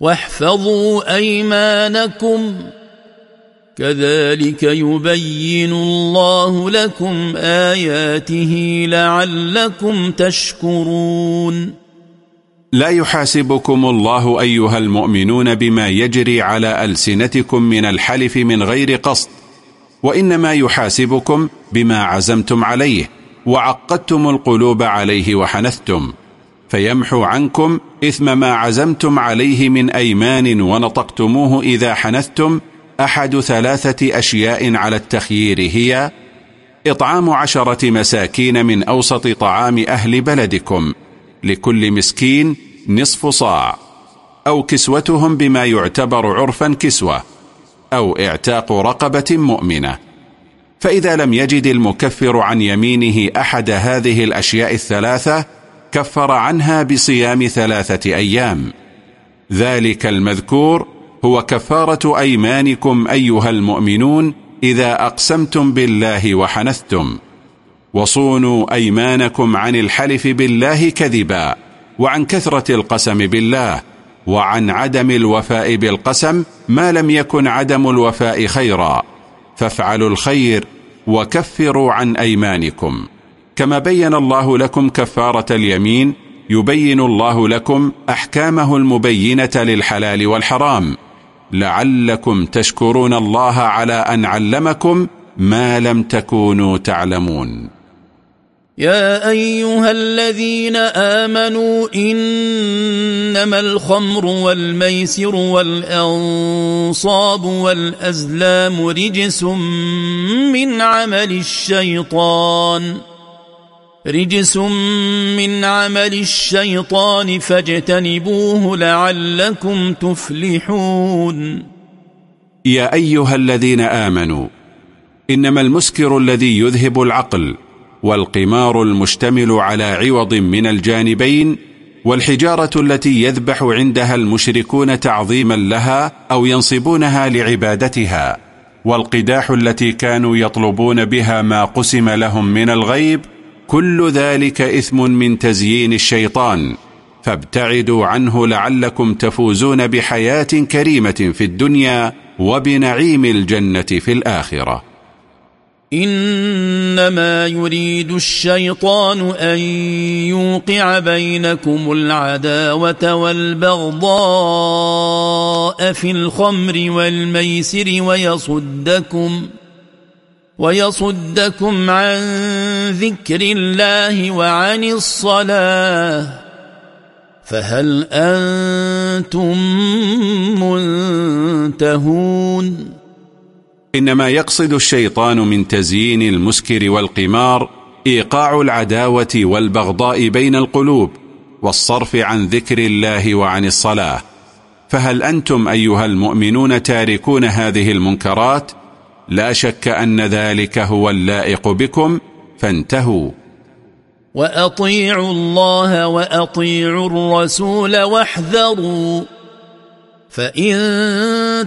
واحفظوا أيمانكم. كذلك يبين الله لكم آياته لعلكم تشكرون. لا يحاسبكم الله أيها المؤمنون بما يجري على ألسنتكم من الحلف من غير قصد وإنما يحاسبكم بما عزمتم عليه وعقدتم القلوب عليه وحنثتم. فيمحو عنكم إثم ما عزمتم عليه من أيمان ونطقتموه إذا حنثتم أحد ثلاثة أشياء على التخيير هي إطعام عشرة مساكين من أوسط طعام أهل بلدكم لكل مسكين نصف صاع أو كسوتهم بما يعتبر عرفا كسوة أو اعتاق رقبة مؤمنة فإذا لم يجد المكفر عن يمينه أحد هذه الأشياء الثلاثة كفر عنها بصيام ثلاثة أيام. ذلك المذكور هو كفارة أيمانكم أيها المؤمنون إذا أقسمتم بالله وحنثتم. وصونوا أيمانكم عن الحلف بالله كذبا وعن كثرة القسم بالله وعن عدم الوفاء بالقسم ما لم يكن عدم الوفاء خيرا. فافعلوا الخير وكفروا عن أيمانكم. كما بين الله لكم كفارة اليمين يبين الله لكم أحكامه المبينة للحلال والحرام. لعلكم تشكرون الله على أن علمكم ما لم تكونوا تعلمون. يا أيها الذين آمنوا إنما الخمر والميسر والأنصاب والأزلام رجس من عمل الشيطان. رجس من عمل الشيطان فاجتنبوه لعلكم تفلحون. يا أيها الذين آمنوا إنما المسكر الذي يذهب العقل والقمار المشتمل على عوض من الجانبين والحجارة التي يذبح عندها المشركون تعظيما لها أو ينصبونها لعبادتها والقداح التي كانوا يطلبون بها ما قسم لهم من الغيب كل ذلك إثم من تزيين الشيطان. فابتعدوا عنه لعلكم تفوزون بحياة كريمة في الدنيا وبنعيم الجنة في الآخرة. إنما يريد الشيطان أن يوقع بينكم العداوة والبغضاء في الخمر والميسر ويصدكم ۖ ويصدكم عن ذكر الله وعن الصلاة. فهل أنتم منتهون؟ إنما يقصد الشيطان من تزيين المسكر والقمار إيقاع العداوة والبغضاء بين القلوب والصرف عن ذكر الله وعن الصلاة. فهل أنتم أيها المؤمنون تاركون هذه المنكرات؟ لا شك أن ذلك هو اللائق بكم فانتهوا. وأطيعوا الله وأطيعوا الرسول واحذروا. فإن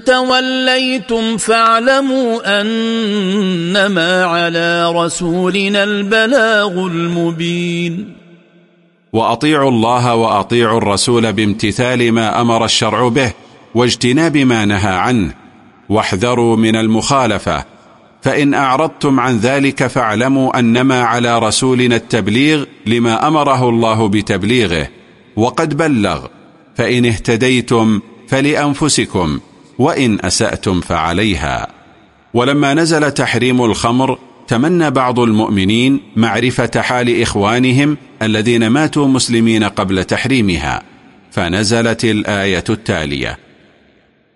توليتم فاعلموا أنما على رسولنا البلاغ المبين. وأطيعوا الله وأطيعوا الرسول بامتثال ما أمر الشرع به واجتناب ما نهى عنه. واحذروا من المخالفة فإن أعرضتم عن ذلك فاعلموا أنما على رسولنا التبليغ لما أمره الله بتبليغه وقد بلغ فإن اهتديتم فلأنفسكم وإن أسأتم فعليها. ولما نزل تحريم الخمر تمنى بعض المؤمنين معرفة حال إخوانهم الذين ماتوا مسلمين قبل تحريمها فنزلت الآية التالية.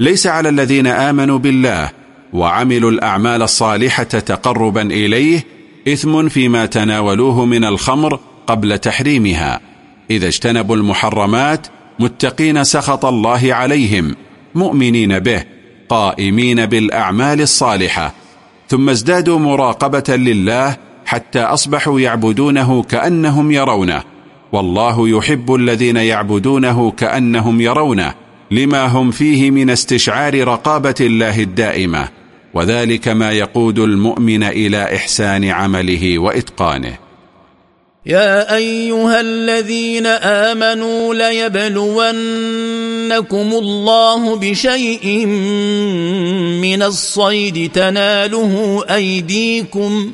ليس على الذين آمنوا بالله وعملوا الأعمال الصالحة تقربا إليه إثم فيما تناولوه من الخمر قبل تحريمها. إذا اجتنبوا المحرمات متقين سخط الله عليهم مؤمنين به قائمين بالأعمال الصالحة. ثم ازدادوا مراقبة لله حتى أصبحوا يعبدونه كأنهم يرونه. والله يحب الذين يعبدونه كأنهم يرونه. لما هم فيه من استشعار رقابة الله الدائمة وذلك ما يقود المؤمن إلى إحسان عمله وإتقانه. يا أيها الذين آمنوا ليبلونكم الله بشيء من الصيد تناله أيديكم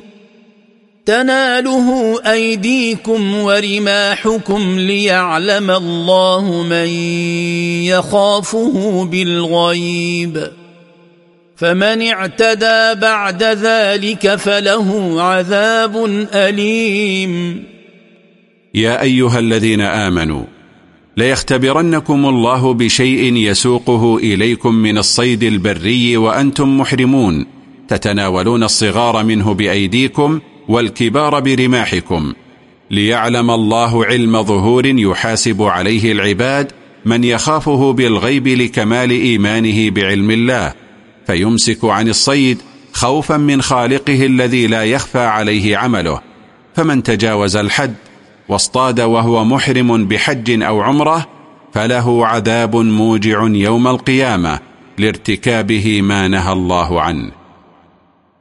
تناله أيديكم ورماحكم ليعلم الله من يخافه بالغيب. فمن اعتدى بعد ذلك فله عذاب أليم. يا أيها الذين آمنوا ليختبرنكم الله بشيء يسوقه إليكم من الصيد البري وأنتم محرمون تتناولون الصغار منه بأيديكم والكبار برماحكم ليعلم الله علم ظهور يحاسب عليه العباد من يخافه بالغيب لكمال إيمانه بعلم الله فيمسك عن الصيد خوفا من خالقه الذي لا يخفى عليه عمله فمن تجاوز الحد واصطاد وهو محرم بحج أو عمرة فله عذاب موجع يوم القيامة لارتكابه ما نهى الله عنه.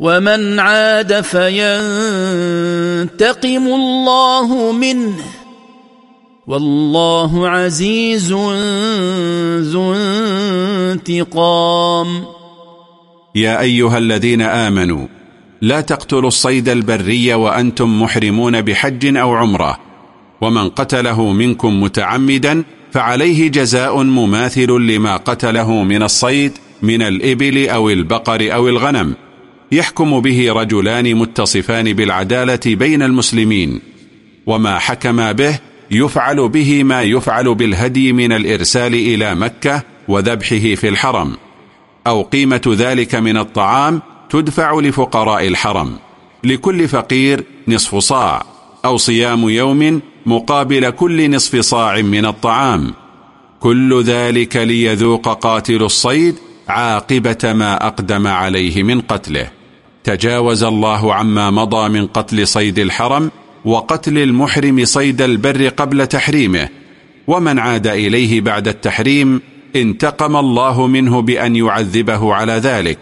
ومن عاد فينتقم الله منه. والله عزيز ذو انتقام. يا أيها الذين آمنوا لا تقتلوا الصيد البري وأنتم محرمون بحج أو عمرة. ومن قتله منكم متعمدا فعليه جزاء مماثل لما قتله من الصيد من الإبل أو البقر أو الغنم. يحكم به رجلان متصفان بالعدالة بين المسلمين وما حكم به يفعل به ما يفعل بالهدي من الإرسال إلى مكة وذبحه في الحرم أو قيمة ذلك من الطعام تدفع لفقراء الحرم لكل فقير نصف صاع أو صيام يوم مقابل كل نصف صاع من الطعام. كل ذلك ليذوق قاتل الصيد عاقبة ما أقدم عليه من قتله. تجاوز الله عما مضى من قتل صيد الحرم وقتل المحرم صيد البر قبل تحريمه ومن عاد إليه بعد التحريم انتقم الله منه بأن يعذبه على ذلك.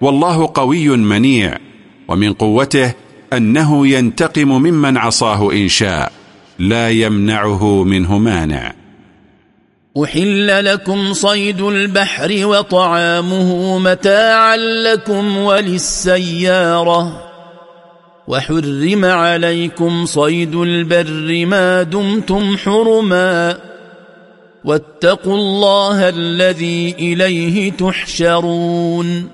والله قوي منيع ومن قوته أنه ينتقم ممن عصاه إن شاء لا يمنعه منه مانع. أحل لكم صيد البحر وطعامه متاعا لكم وللسيارة وحرم عليكم صيد البر ما دمتم حرما واتقوا الله الذي إليه تحشرون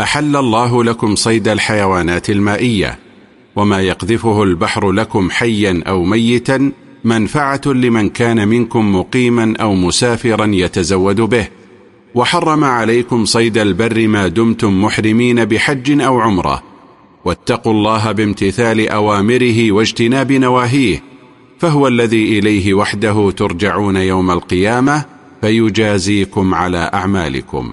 أحل الله لكم صيد الحيوانات المائية وما يقذفه البحر لكم حيا أو ميتا منفعة لمن كان منكم مقيما أو مسافرا يتزود به وحرم عليكم صيد البر ما دمتم محرمين بحج أو عمرة. واتقوا الله بامتثال أوامره واجتناب نواهيه فهو الذي إليه وحده ترجعون يوم القيامة فيجازيكم على أعمالكم.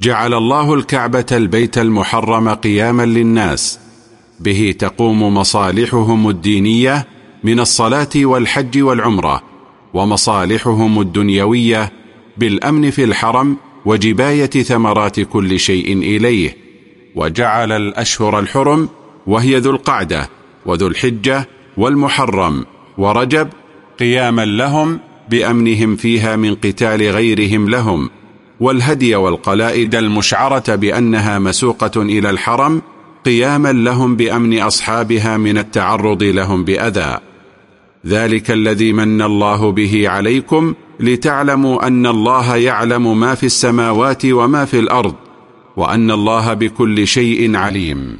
جعل الله الكعبة البيت المحرم قياما للناس. به تقوم مصالحهم الدينية من الصلاة والحج والعمرة ومصالحهم الدنيوية بالأمن في الحرم وجباية ثمرات كل شيء إليه. وجعل الأشهر الحرم وهي ذو القعدة وذو الحجة والمحرم ورجب قياما لهم بأمنهم فيها من قتال غيرهم لهم. والهدي والقلائد المشعرة بأنها مسوقة إلى الحرم قياما لهم بأمن أصحابها من التعرض لهم بأذى. ذلك الذي من الله به عليكم لتعلموا أن الله يعلم ما في السماوات وما في الأرض وأن الله بكل شيء عليم.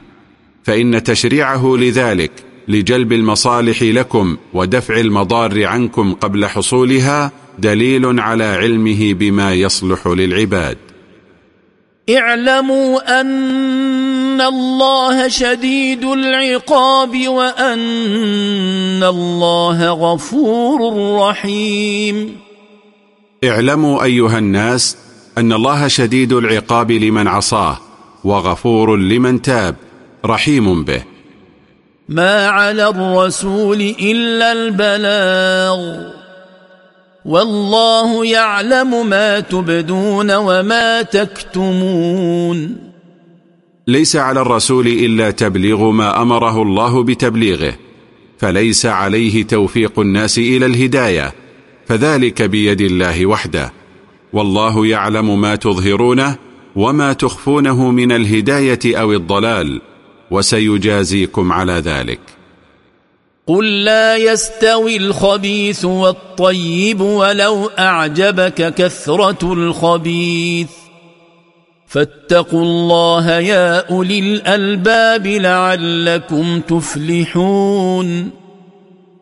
فإن تشريعه لذلك لجلب المصالح لكم ودفع المضار عنكم قبل حصولها دليل على علمه بما يصلح للعباد. اعلموا أن الله شديد العقاب وأن الله غفور رحيم. اعلموا أيها الناس أن الله شديد العقاب لمن عصاه وغفور لمن تاب رحيم به. ما على الرسول إلا البلاغ. والله يعلم ما تبدون وما تكتمون. ليس على الرسول إلا تبليغ ما أمره الله بتبليغه فليس عليه توفيق الناس إلى الهداية فذلك بيد الله وحده. والله يعلم ما تظهرونه وما تخفونه من الهداية أو الضلال وسيجازيكم على ذلك. قل لا يستوي الخبيث والطيب ولو أعجبك كثرة الخبيث. فاتقوا الله يا أولي الألباب لعلكم تفلحون.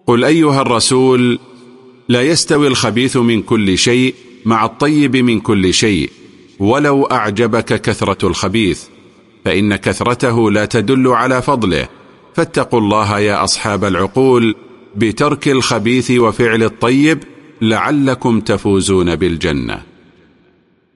قل أيها الرسول لا يستوي الخبيث من كل شيء مع الطيب من كل شيء ولو أعجبك كثرة الخبيث فإن كثرته لا تدل على فضله. فاتقوا الله يا أصحاب العقول بترك الخبيث وفعل الطيب لعلكم تفوزون بالجنة.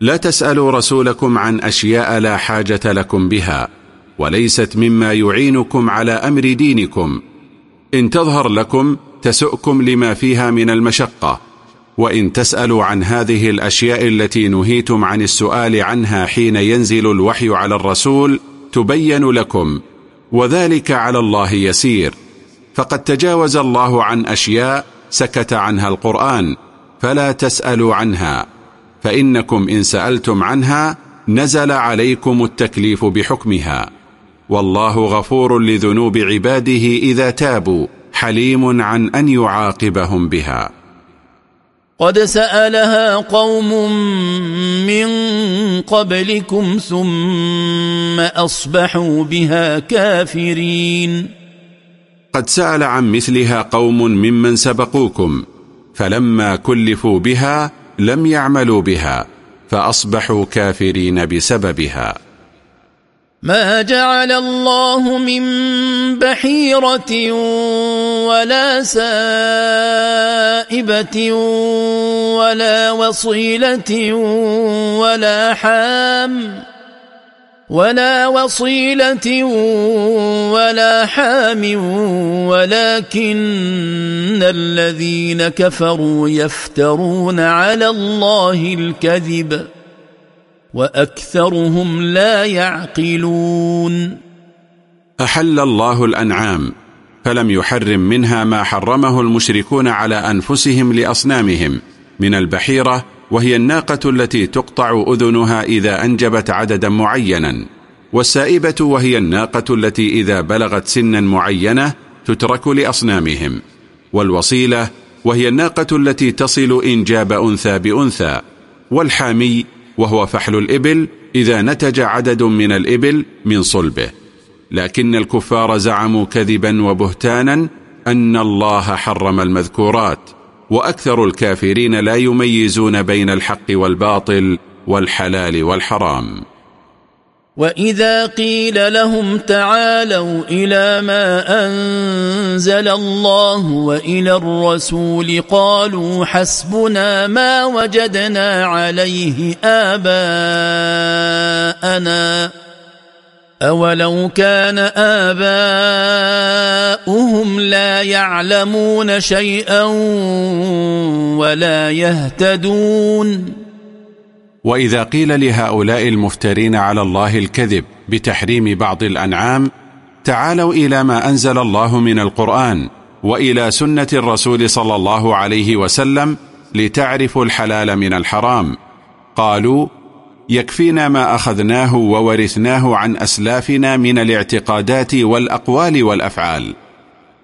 لا تسألوا رسولكم عن أشياء لا حاجة لكم بها وليست مما يعينكم على أمر دينكم. إن تظهر لكم تسؤكم لما فيها من المشقة. وإن تسألوا عن هذه الأشياء التي نهيتم عن السؤال عنها حين ينزل الوحي على الرسول تبين لكم. وذلك على الله يسير. فقد تجاوز الله عن أشياء سكت عنها القرآن فلا تسألوا عنها. فإنكم إن سألتم عنها نزل عليكم التكليف بحكمها. والله غفور لذنوب عباده إذا تابوا حليم عن أن يعاقبهم بها. قد سألها قوم من قبلكم ثم أصبحوا بها كافرين. قد سأل عن مثلها قوم ممن سبقوكم فلما كلفوا بها لم يعملوا بها فأصبحوا كافرين بسببها. ما جعل الله من بحيرة ولا سائبة ولا وصيلة ولا حام ولا وصيلة ولا حام ولكن الذين كفروا يفترون على الله الكذب وأكثرهم لا يعقلون. أحل الله الأنعام فلم يحرم منها ما حرمه المشركون على أنفسهم لأصنامهم من البحيرة وهي الناقة التي تقطع أذنها إذا أنجبت عددا معينا. والسائبة وهي الناقة التي إذا بلغت سنا معينة تترك لأصنامهم. والوصيلة وهي الناقة التي تصل إنجاب أنثى بأنثى. والحامي وهو فحل الإبل إذا نتج عدد من الإبل من صلبه. لكن الكفار زعموا كذبا وبهتانا أن الله حرم المذكورات. وأكثر الكافرين لا يميزون بين الحق والباطل والحلال والحرام. وإذا قيل لهم تعالوا إلى ما أنزل الله وإلى الرسول قالوا حسبنا ما وجدنا عليه آباءنا. أولو كان آباؤهم لا يعلمون شيئا ولا يهتدون. وإذا قيل لهؤلاء المفترين على الله الكذب بتحريم بعض الأنعام تعالوا إلى ما أنزل الله من القرآن وإلى سنة الرسول صلى الله عليه وسلم لتعرفوا الحلال من الحرام. قالوا يكفينا ما أخذناه وورثناه عن أسلافنا من الاعتقادات والأقوال والأفعال.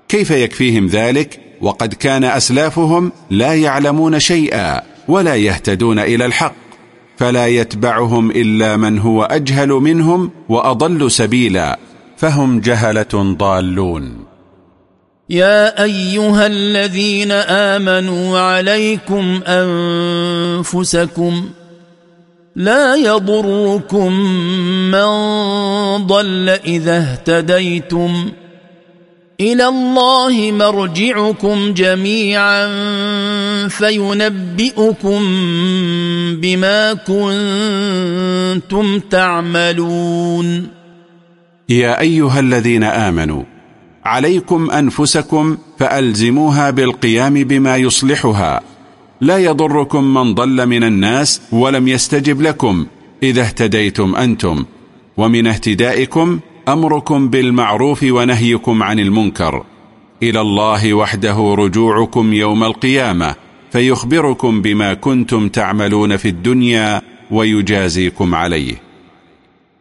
كيف يكفيهم ذلك؟ وقد كان أسلافهم لا يعلمون شيئا ولا يهتدون إلى الحق فلا يتبعهم إلا من هو أجهل منهم وأضل سبيلا فهم جهلة ضالون. يا أيها الذين آمنوا عليكم أنفسكم لا يضركم من ضل إذا اهتديتم. إلى الله مرجعكم جميعا فينبئكم بما كنتم تعملون. يا أيها الذين آمنوا عليكم أنفسكم فألزموها بالقيام بما يصلحها. لا يضركم من ضل من الناس ولم يستجب لكم إذا اهتديتم أنتم. ومن اهتدائكم أمركم بالمعروف ونهيكم عن المنكر. إلى الله وحده رجوعكم يوم القيامة فيخبركم بما كنتم تعملون في الدنيا ويجازيكم عليه.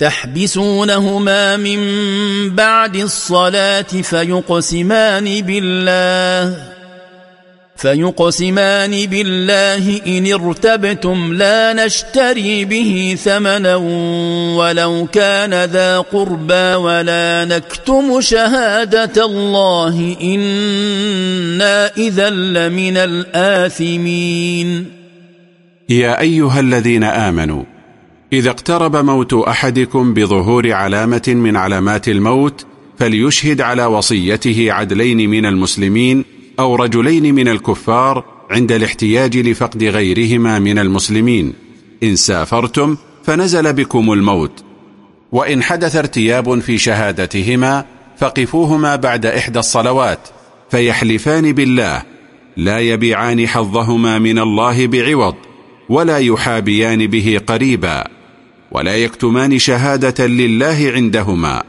تحبسونهما من بعد الصلاة فيقسمان بالله فيقسمان بالله إن ارتبتم لا نشتري به ثمنا ولو كان ذا قربى ولا نكتم شهادة الله إنا إذا لمن الآثمين. يا أيها الذين آمنوا إذا اقترب موت أحدكم بظهور علامة من علامات الموت فليشهد على وصيته عدلين من المسلمين أو رجلين من الكفار عند الاحتياج لفقد غيرهما من المسلمين. إن سافرتم فنزل بكم الموت. وإن حدث ارتياب في شهادتهما فقفوهما بعد إحدى الصلوات فيحلفان بالله. لا يبيعان حظهما من الله بعوض ولا يحابيان به قريبا. ولا يكتمان شهادة لله عندهما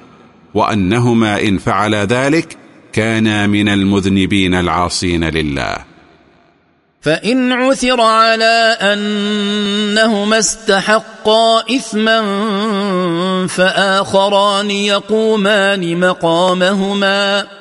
وأنهما إن فعل ذلك كانا من المذنبين العاصين لله. فإن عثر على أنهما استحقا إثما فآخران يقومان مقامهما.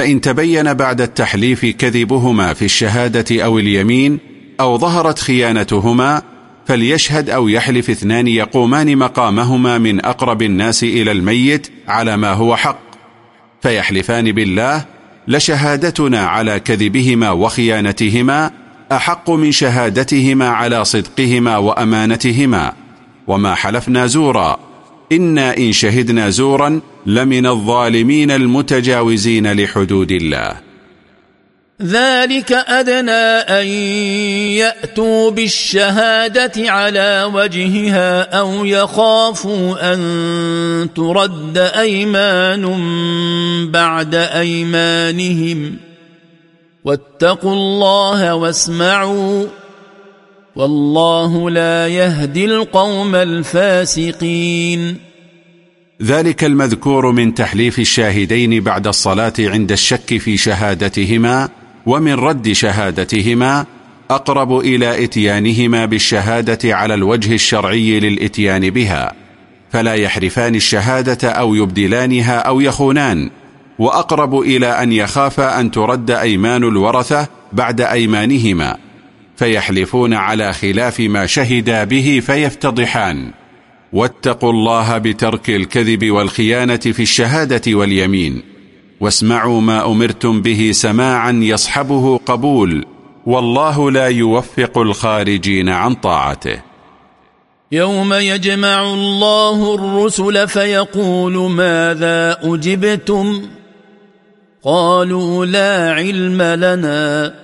فإن تبين بعد التحليف كذبهما في الشهادة أو اليمين أو ظهرت خيانتهما فليشهد أو يحلف اثنان يقومان مقامهما من أقرب الناس إلى الميت على ما هو حق. فيحلفان بالله لشهادتنا على كذبهما وخيانتهما أحق من شهادتهما على صدقهما وأمانتهما. وما حلفنا زورا. إنا إن شهدنا زورا لمن الظالمين المتجاوزين لحدود الله. ذلك أدنى أن يأتوا بالشهادة على وجهها أو يخافوا أن ترد أيمان بعد أيمانهم. واتقوا الله واسمعوا والله لا يهدي القوم الفاسقين. ذلك المذكور من تحليف الشاهدين بعد الصلاة عند الشك في شهادتهما ومن رد شهادتهما أقرب إلى إتيانهما بالشهادة على الوجه الشرعي للإتيان بها فلا يحرفان الشهادة أو يبدلانها أو يخونان وأقرب إلى أن يخاف أن ترد أيمان الورثة بعد أيمانهما فيحلفون على خلاف ما شهدا به فيفتضحان. واتقوا الله بترك الكذب والخيانة في الشهادة واليمين. واسمعوا ما أمرتم به سماعا يصحبه قبول. والله لا يوفق الخارجين عن طاعته. يوم يجمع الله الرسل فيقول ماذا أجبتم؟ قالوا لا علم لنا.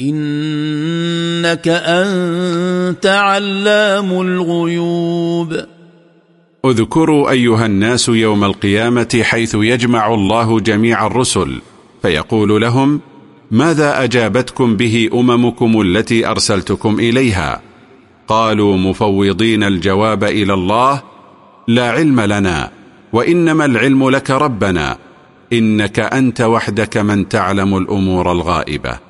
إنك أنت علام الغيوب. اذكروا أيها الناس يوم القيامة حيث يجمع الله جميع الرسل فيقول لهم ماذا أجابتكم به أممكم التي أرسلتكم إليها؟ قالوا مفوضين الجواب إلى الله لا علم لنا وإنما العلم لك ربنا إنك أنت وحدك من تعلم الأمور الغائبة.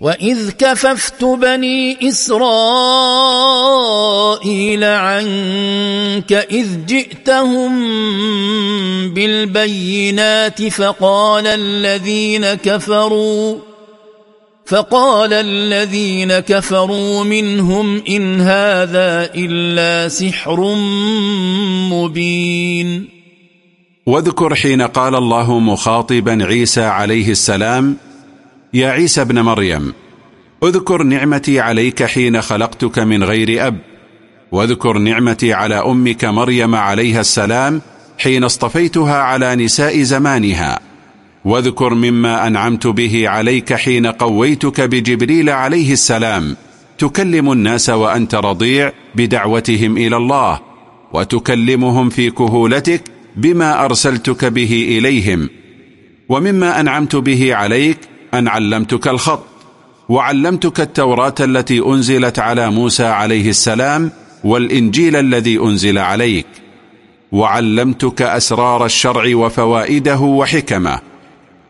واذ كففت بني اسرائيل عنك اذ جئتهم بالبينات فقال الذين كفروا فقال الذين كفروا منهم ان هذا الا سحر مبين واذكر حين قال الله مخاطبا عيسى عليه السلام يا عيسى ابن مريم اذكر نعمتي عليك حين خلقتك من غير أب واذكر نعمتي على أمك مريم عليها السلام حين اصطفيتها على نساء زمانها واذكر مما أنعمت به عليك حين قويتك بجبريل عليه السلام تكلم الناس وأنت رضيع بدعوتهم إلى الله وتكلمهم في كهولتك بما أرسلتك به إليهم ومما أنعمت به عليك أن علمتك الخط وعلمتك التوراة التي أنزلت على موسى عليه السلام والإنجيل الذي أنزل عليك. وعلمتك أسرار الشرع وفوائده وحكمه.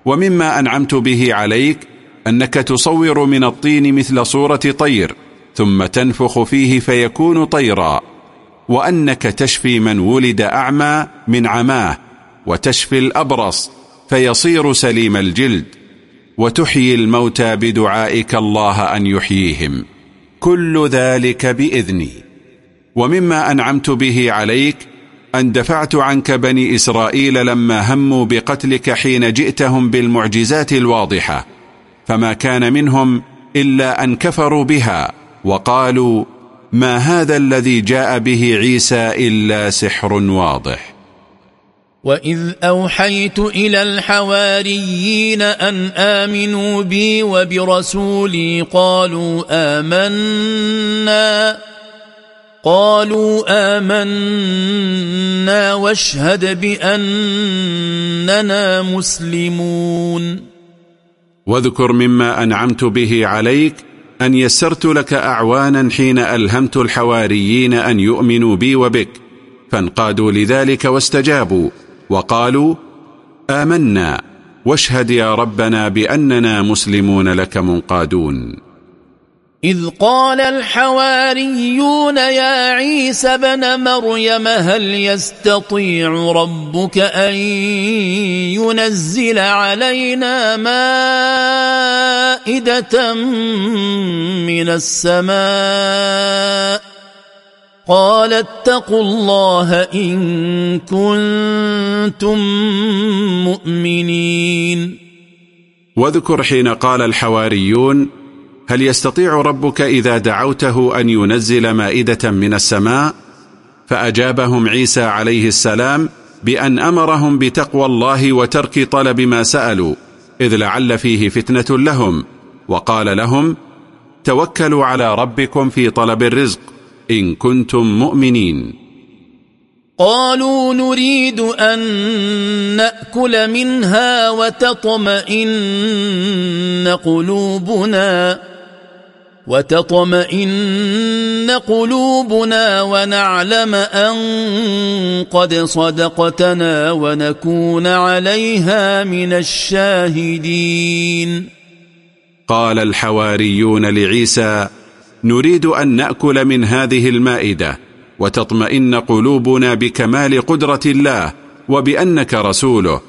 ومما أنعمت به عليك أنك تصور من الطين مثل صورة طير ثم تنفخ فيه فيكون طيرا. وأنك تشفي من ولد أعمى من عماه وتشفي الأبرص فيصير سليم الجلد. وتحيي الموتى بدعائك الله أن يحييهم. كل ذلك بإذني. ومما أنعمت به عليك أن دفعت عنك بني إسرائيل لما هموا بقتلك حين جئتهم بالمعجزات الواضحة. فما كان منهم إلا أن كفروا بها وقالوا ما هذا الذي جاء به عيسى إلا سحر واضح. وإذ أوحيت إلى الحواريين أن آمنوا بي وبرسولي قالوا آمنا قالوا آمنا واشهد بأننا مسلمون واذكر مما أنعمت به عليك أن يسرت لك أعوانا حين ألهمت الحواريين أن يؤمنوا بي وبك فانقادوا لذلك واستجابوا وقالوا آمنا واشهد يا ربنا بأننا مسلمون لك منقادون. إذ قال الحواريون يا عيسى بن مريم هل يستطيع ربك أن ينزل علينا مائدة من السماء؟ قال اتقوا الله إن كنتم مؤمنين. واذكر حين قال الحواريون هل يستطيع ربك إذا دعوته أن ينزل مائدة من السماء؟ فأجابهم عيسى عليه السلام بأن أمرهم بتقوى الله وترك طلب ما سألوا إذ لعل فيه فتنة لهم وقال لهم توكلوا على ربكم في طلب الرزق. إن كنتم مؤمنين. قالوا نريد أن نأكل منها وتطمئن قلوبنا وتطمئن قلوبنا ونعلم أن قد صدقتنا ونكون عليها من الشاهدين. قال الحواريون لعيسى نريد أن نأكل من هذه المائدة وتطمئن قلوبنا بكمال قدرة الله وبأنك رسوله.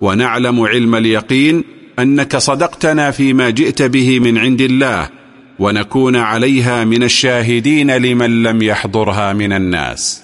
ونعلم علم اليقين أنك صدقتنا فيما جئت به من عند الله ونكون عليها من الشاهدين لمن لم يحضرها من الناس.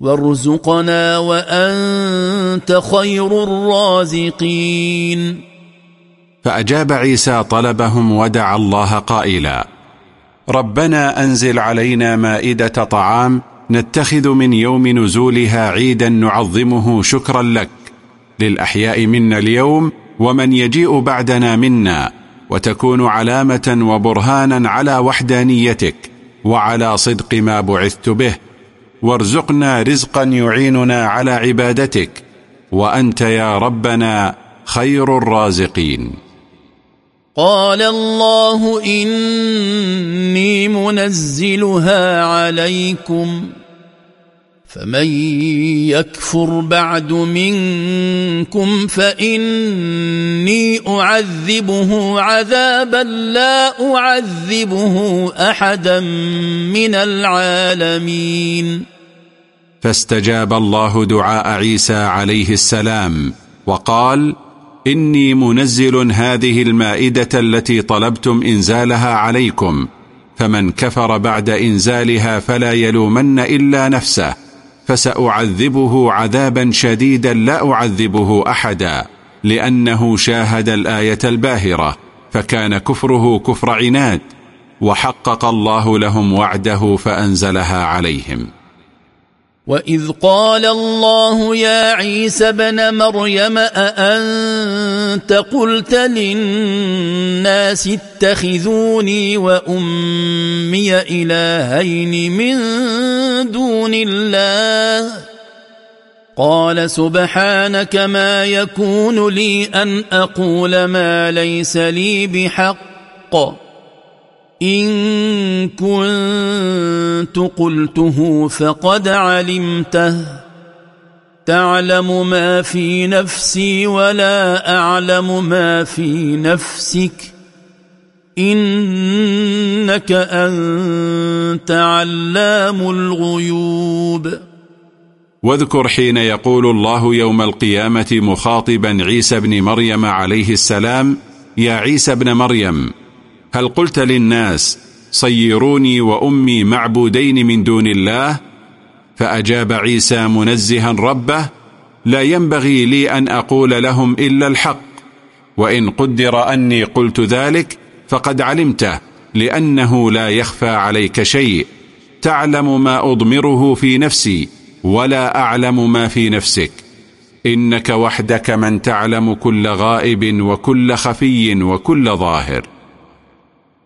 وارزقنا وأنت خير الرازقين. فأجاب عيسى طلبهم ودعا الله قائلا ربنا أنزل علينا مائدة طعام نتخذ من يوم نزولها عيدا نعظمه شكرا لك. للأحياء منا اليوم ومن يجيء بعدنا منا وتكون علامة وبرهانا على وحدانيتك وعلى صدق ما بعثت به وارزقنا رزقا يعيننا على عبادتك. وأنت يا ربنا خير الرازقين. قال الله إني منزلها عليكم فمن يكفر بعد منكم فإني أعذبه عذابا لا أعذبه أحدا من العالمين. فاستجاب الله دعاء عيسى عليه السلام وقال إني منزل هذه المائدة التي طلبتم إنزالها عليكم فمن كفر بعد إنزالها فلا يلومن إلا نفسه فسأعذبه عذابا شديدا لا أعذبه أحدا لأنه شاهد الآية الباهرة فكان كفره كفر عناد وحقق الله لهم وعده فأنزلها عليهم. وإذ قال الله يا عيسى بن مريم أأنت قلت للناس اتخذوني وأمي إلهين من دون الله قال سبحانك ما يكون لي أن أقول ما ليس لي بحق إن كنت قلته فقد علمته. تعلم ما في نفسي ولا أعلم ما في نفسك. إنك أنت علام الغيوب. واذكر حين يقول الله يوم القيامة مخاطبا عيسى بن مريم عليه السلام يا عيسى بن مريم هل قلت للناس صيروني وأمي معبودين من دون الله؟ فأجاب عيسى منزها ربه لا ينبغي لي أن أقول لهم إلا الحق وإن قدر أني قلت ذلك فقد علمته لأنه لا يخفى عليك شيء تعلم ما أضمره في نفسي ولا أعلم ما في نفسك. إنك وحدك من تعلم كل غائب وكل خفي وكل ظاهر.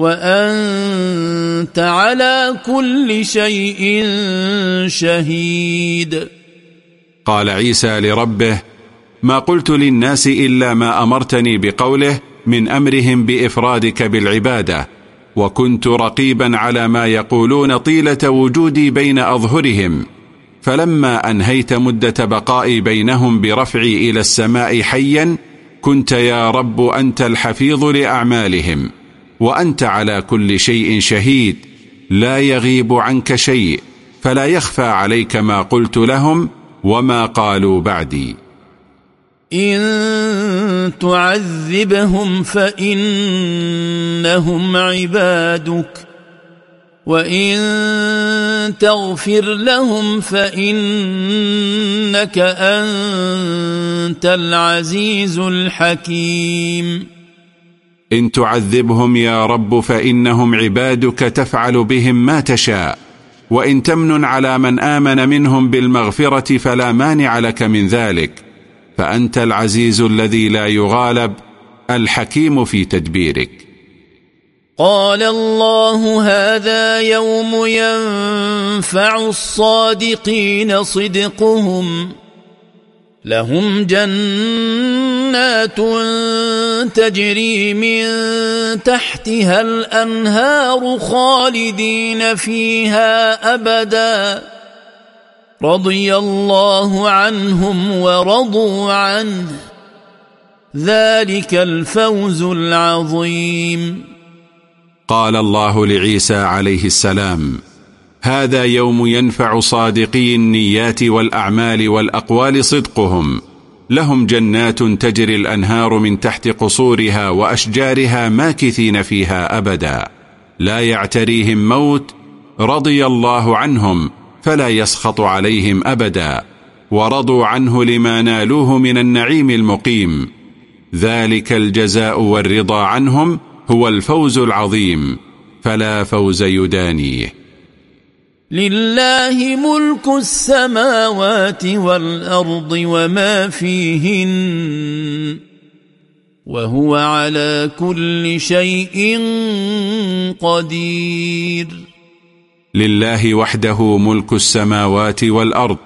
وأنت على كل شيء شهيد. قال عيسى لربه ما قلت للناس إلا ما أمرتني بقوله من أمرهم بإفرادك بالعبادة وكنت رقيبا على ما يقولون طيلة وجودي بين أظهرهم فلما أنهيت مدة بقائي بينهم برفعي إلى السماء حيا كنت يا رب أنت الحفيظ لأعمالهم. وأنت على كل شيء شهيد لا يغيب عنك شيء فلا يخفى عليك ما قلت لهم وما قالوا بعدي. إن تعذبهم فإنهم عبادك وإن تغفر لهم فإنك أنت العزيز الحكيم. إن تعذبهم يا رب فإنهم عبادك تفعل بهم ما تشاء. وإن تمن على من آمن منهم بالمغفرة فلا مانع لك من ذلك. فأنت العزيز الذي لا يغالب الحكيم في تدبيرك. قال الله هذا يوم ينفع الصادقين صدقهم. لهم جنات تجري من تحتها الأنهار خالدين فيها أبداً. رضي الله عنهم ورضوا عنه. ذلك الفوز العظيم. قال الله لعيسى عليه السلام هذا يوم ينفع صادقي النيات والأعمال والأقوال صدقهم. لهم جنات تجري الأنهار من تحت قصورها وأشجارها ماكثين فيها أبدا. لا يعتريهم موت رضي الله عنهم فلا يسخط عليهم أبدا. ورضوا عنه لما نالوه من النعيم المقيم. ذلك الجزاء والرضا عنهم هو الفوز العظيم. فلا فوز يدانيه. لله ملك السماوات والأرض وما فيهن وهو على كل شيء قدير. لله وحده ملك السماوات والأرض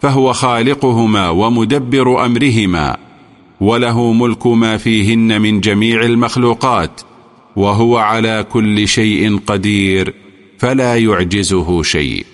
فهو خالقهما ومدبر أمرهما وله ملك ما فيهن من جميع المخلوقات وهو على كل شيء قدير. فلا يعجزه شيء.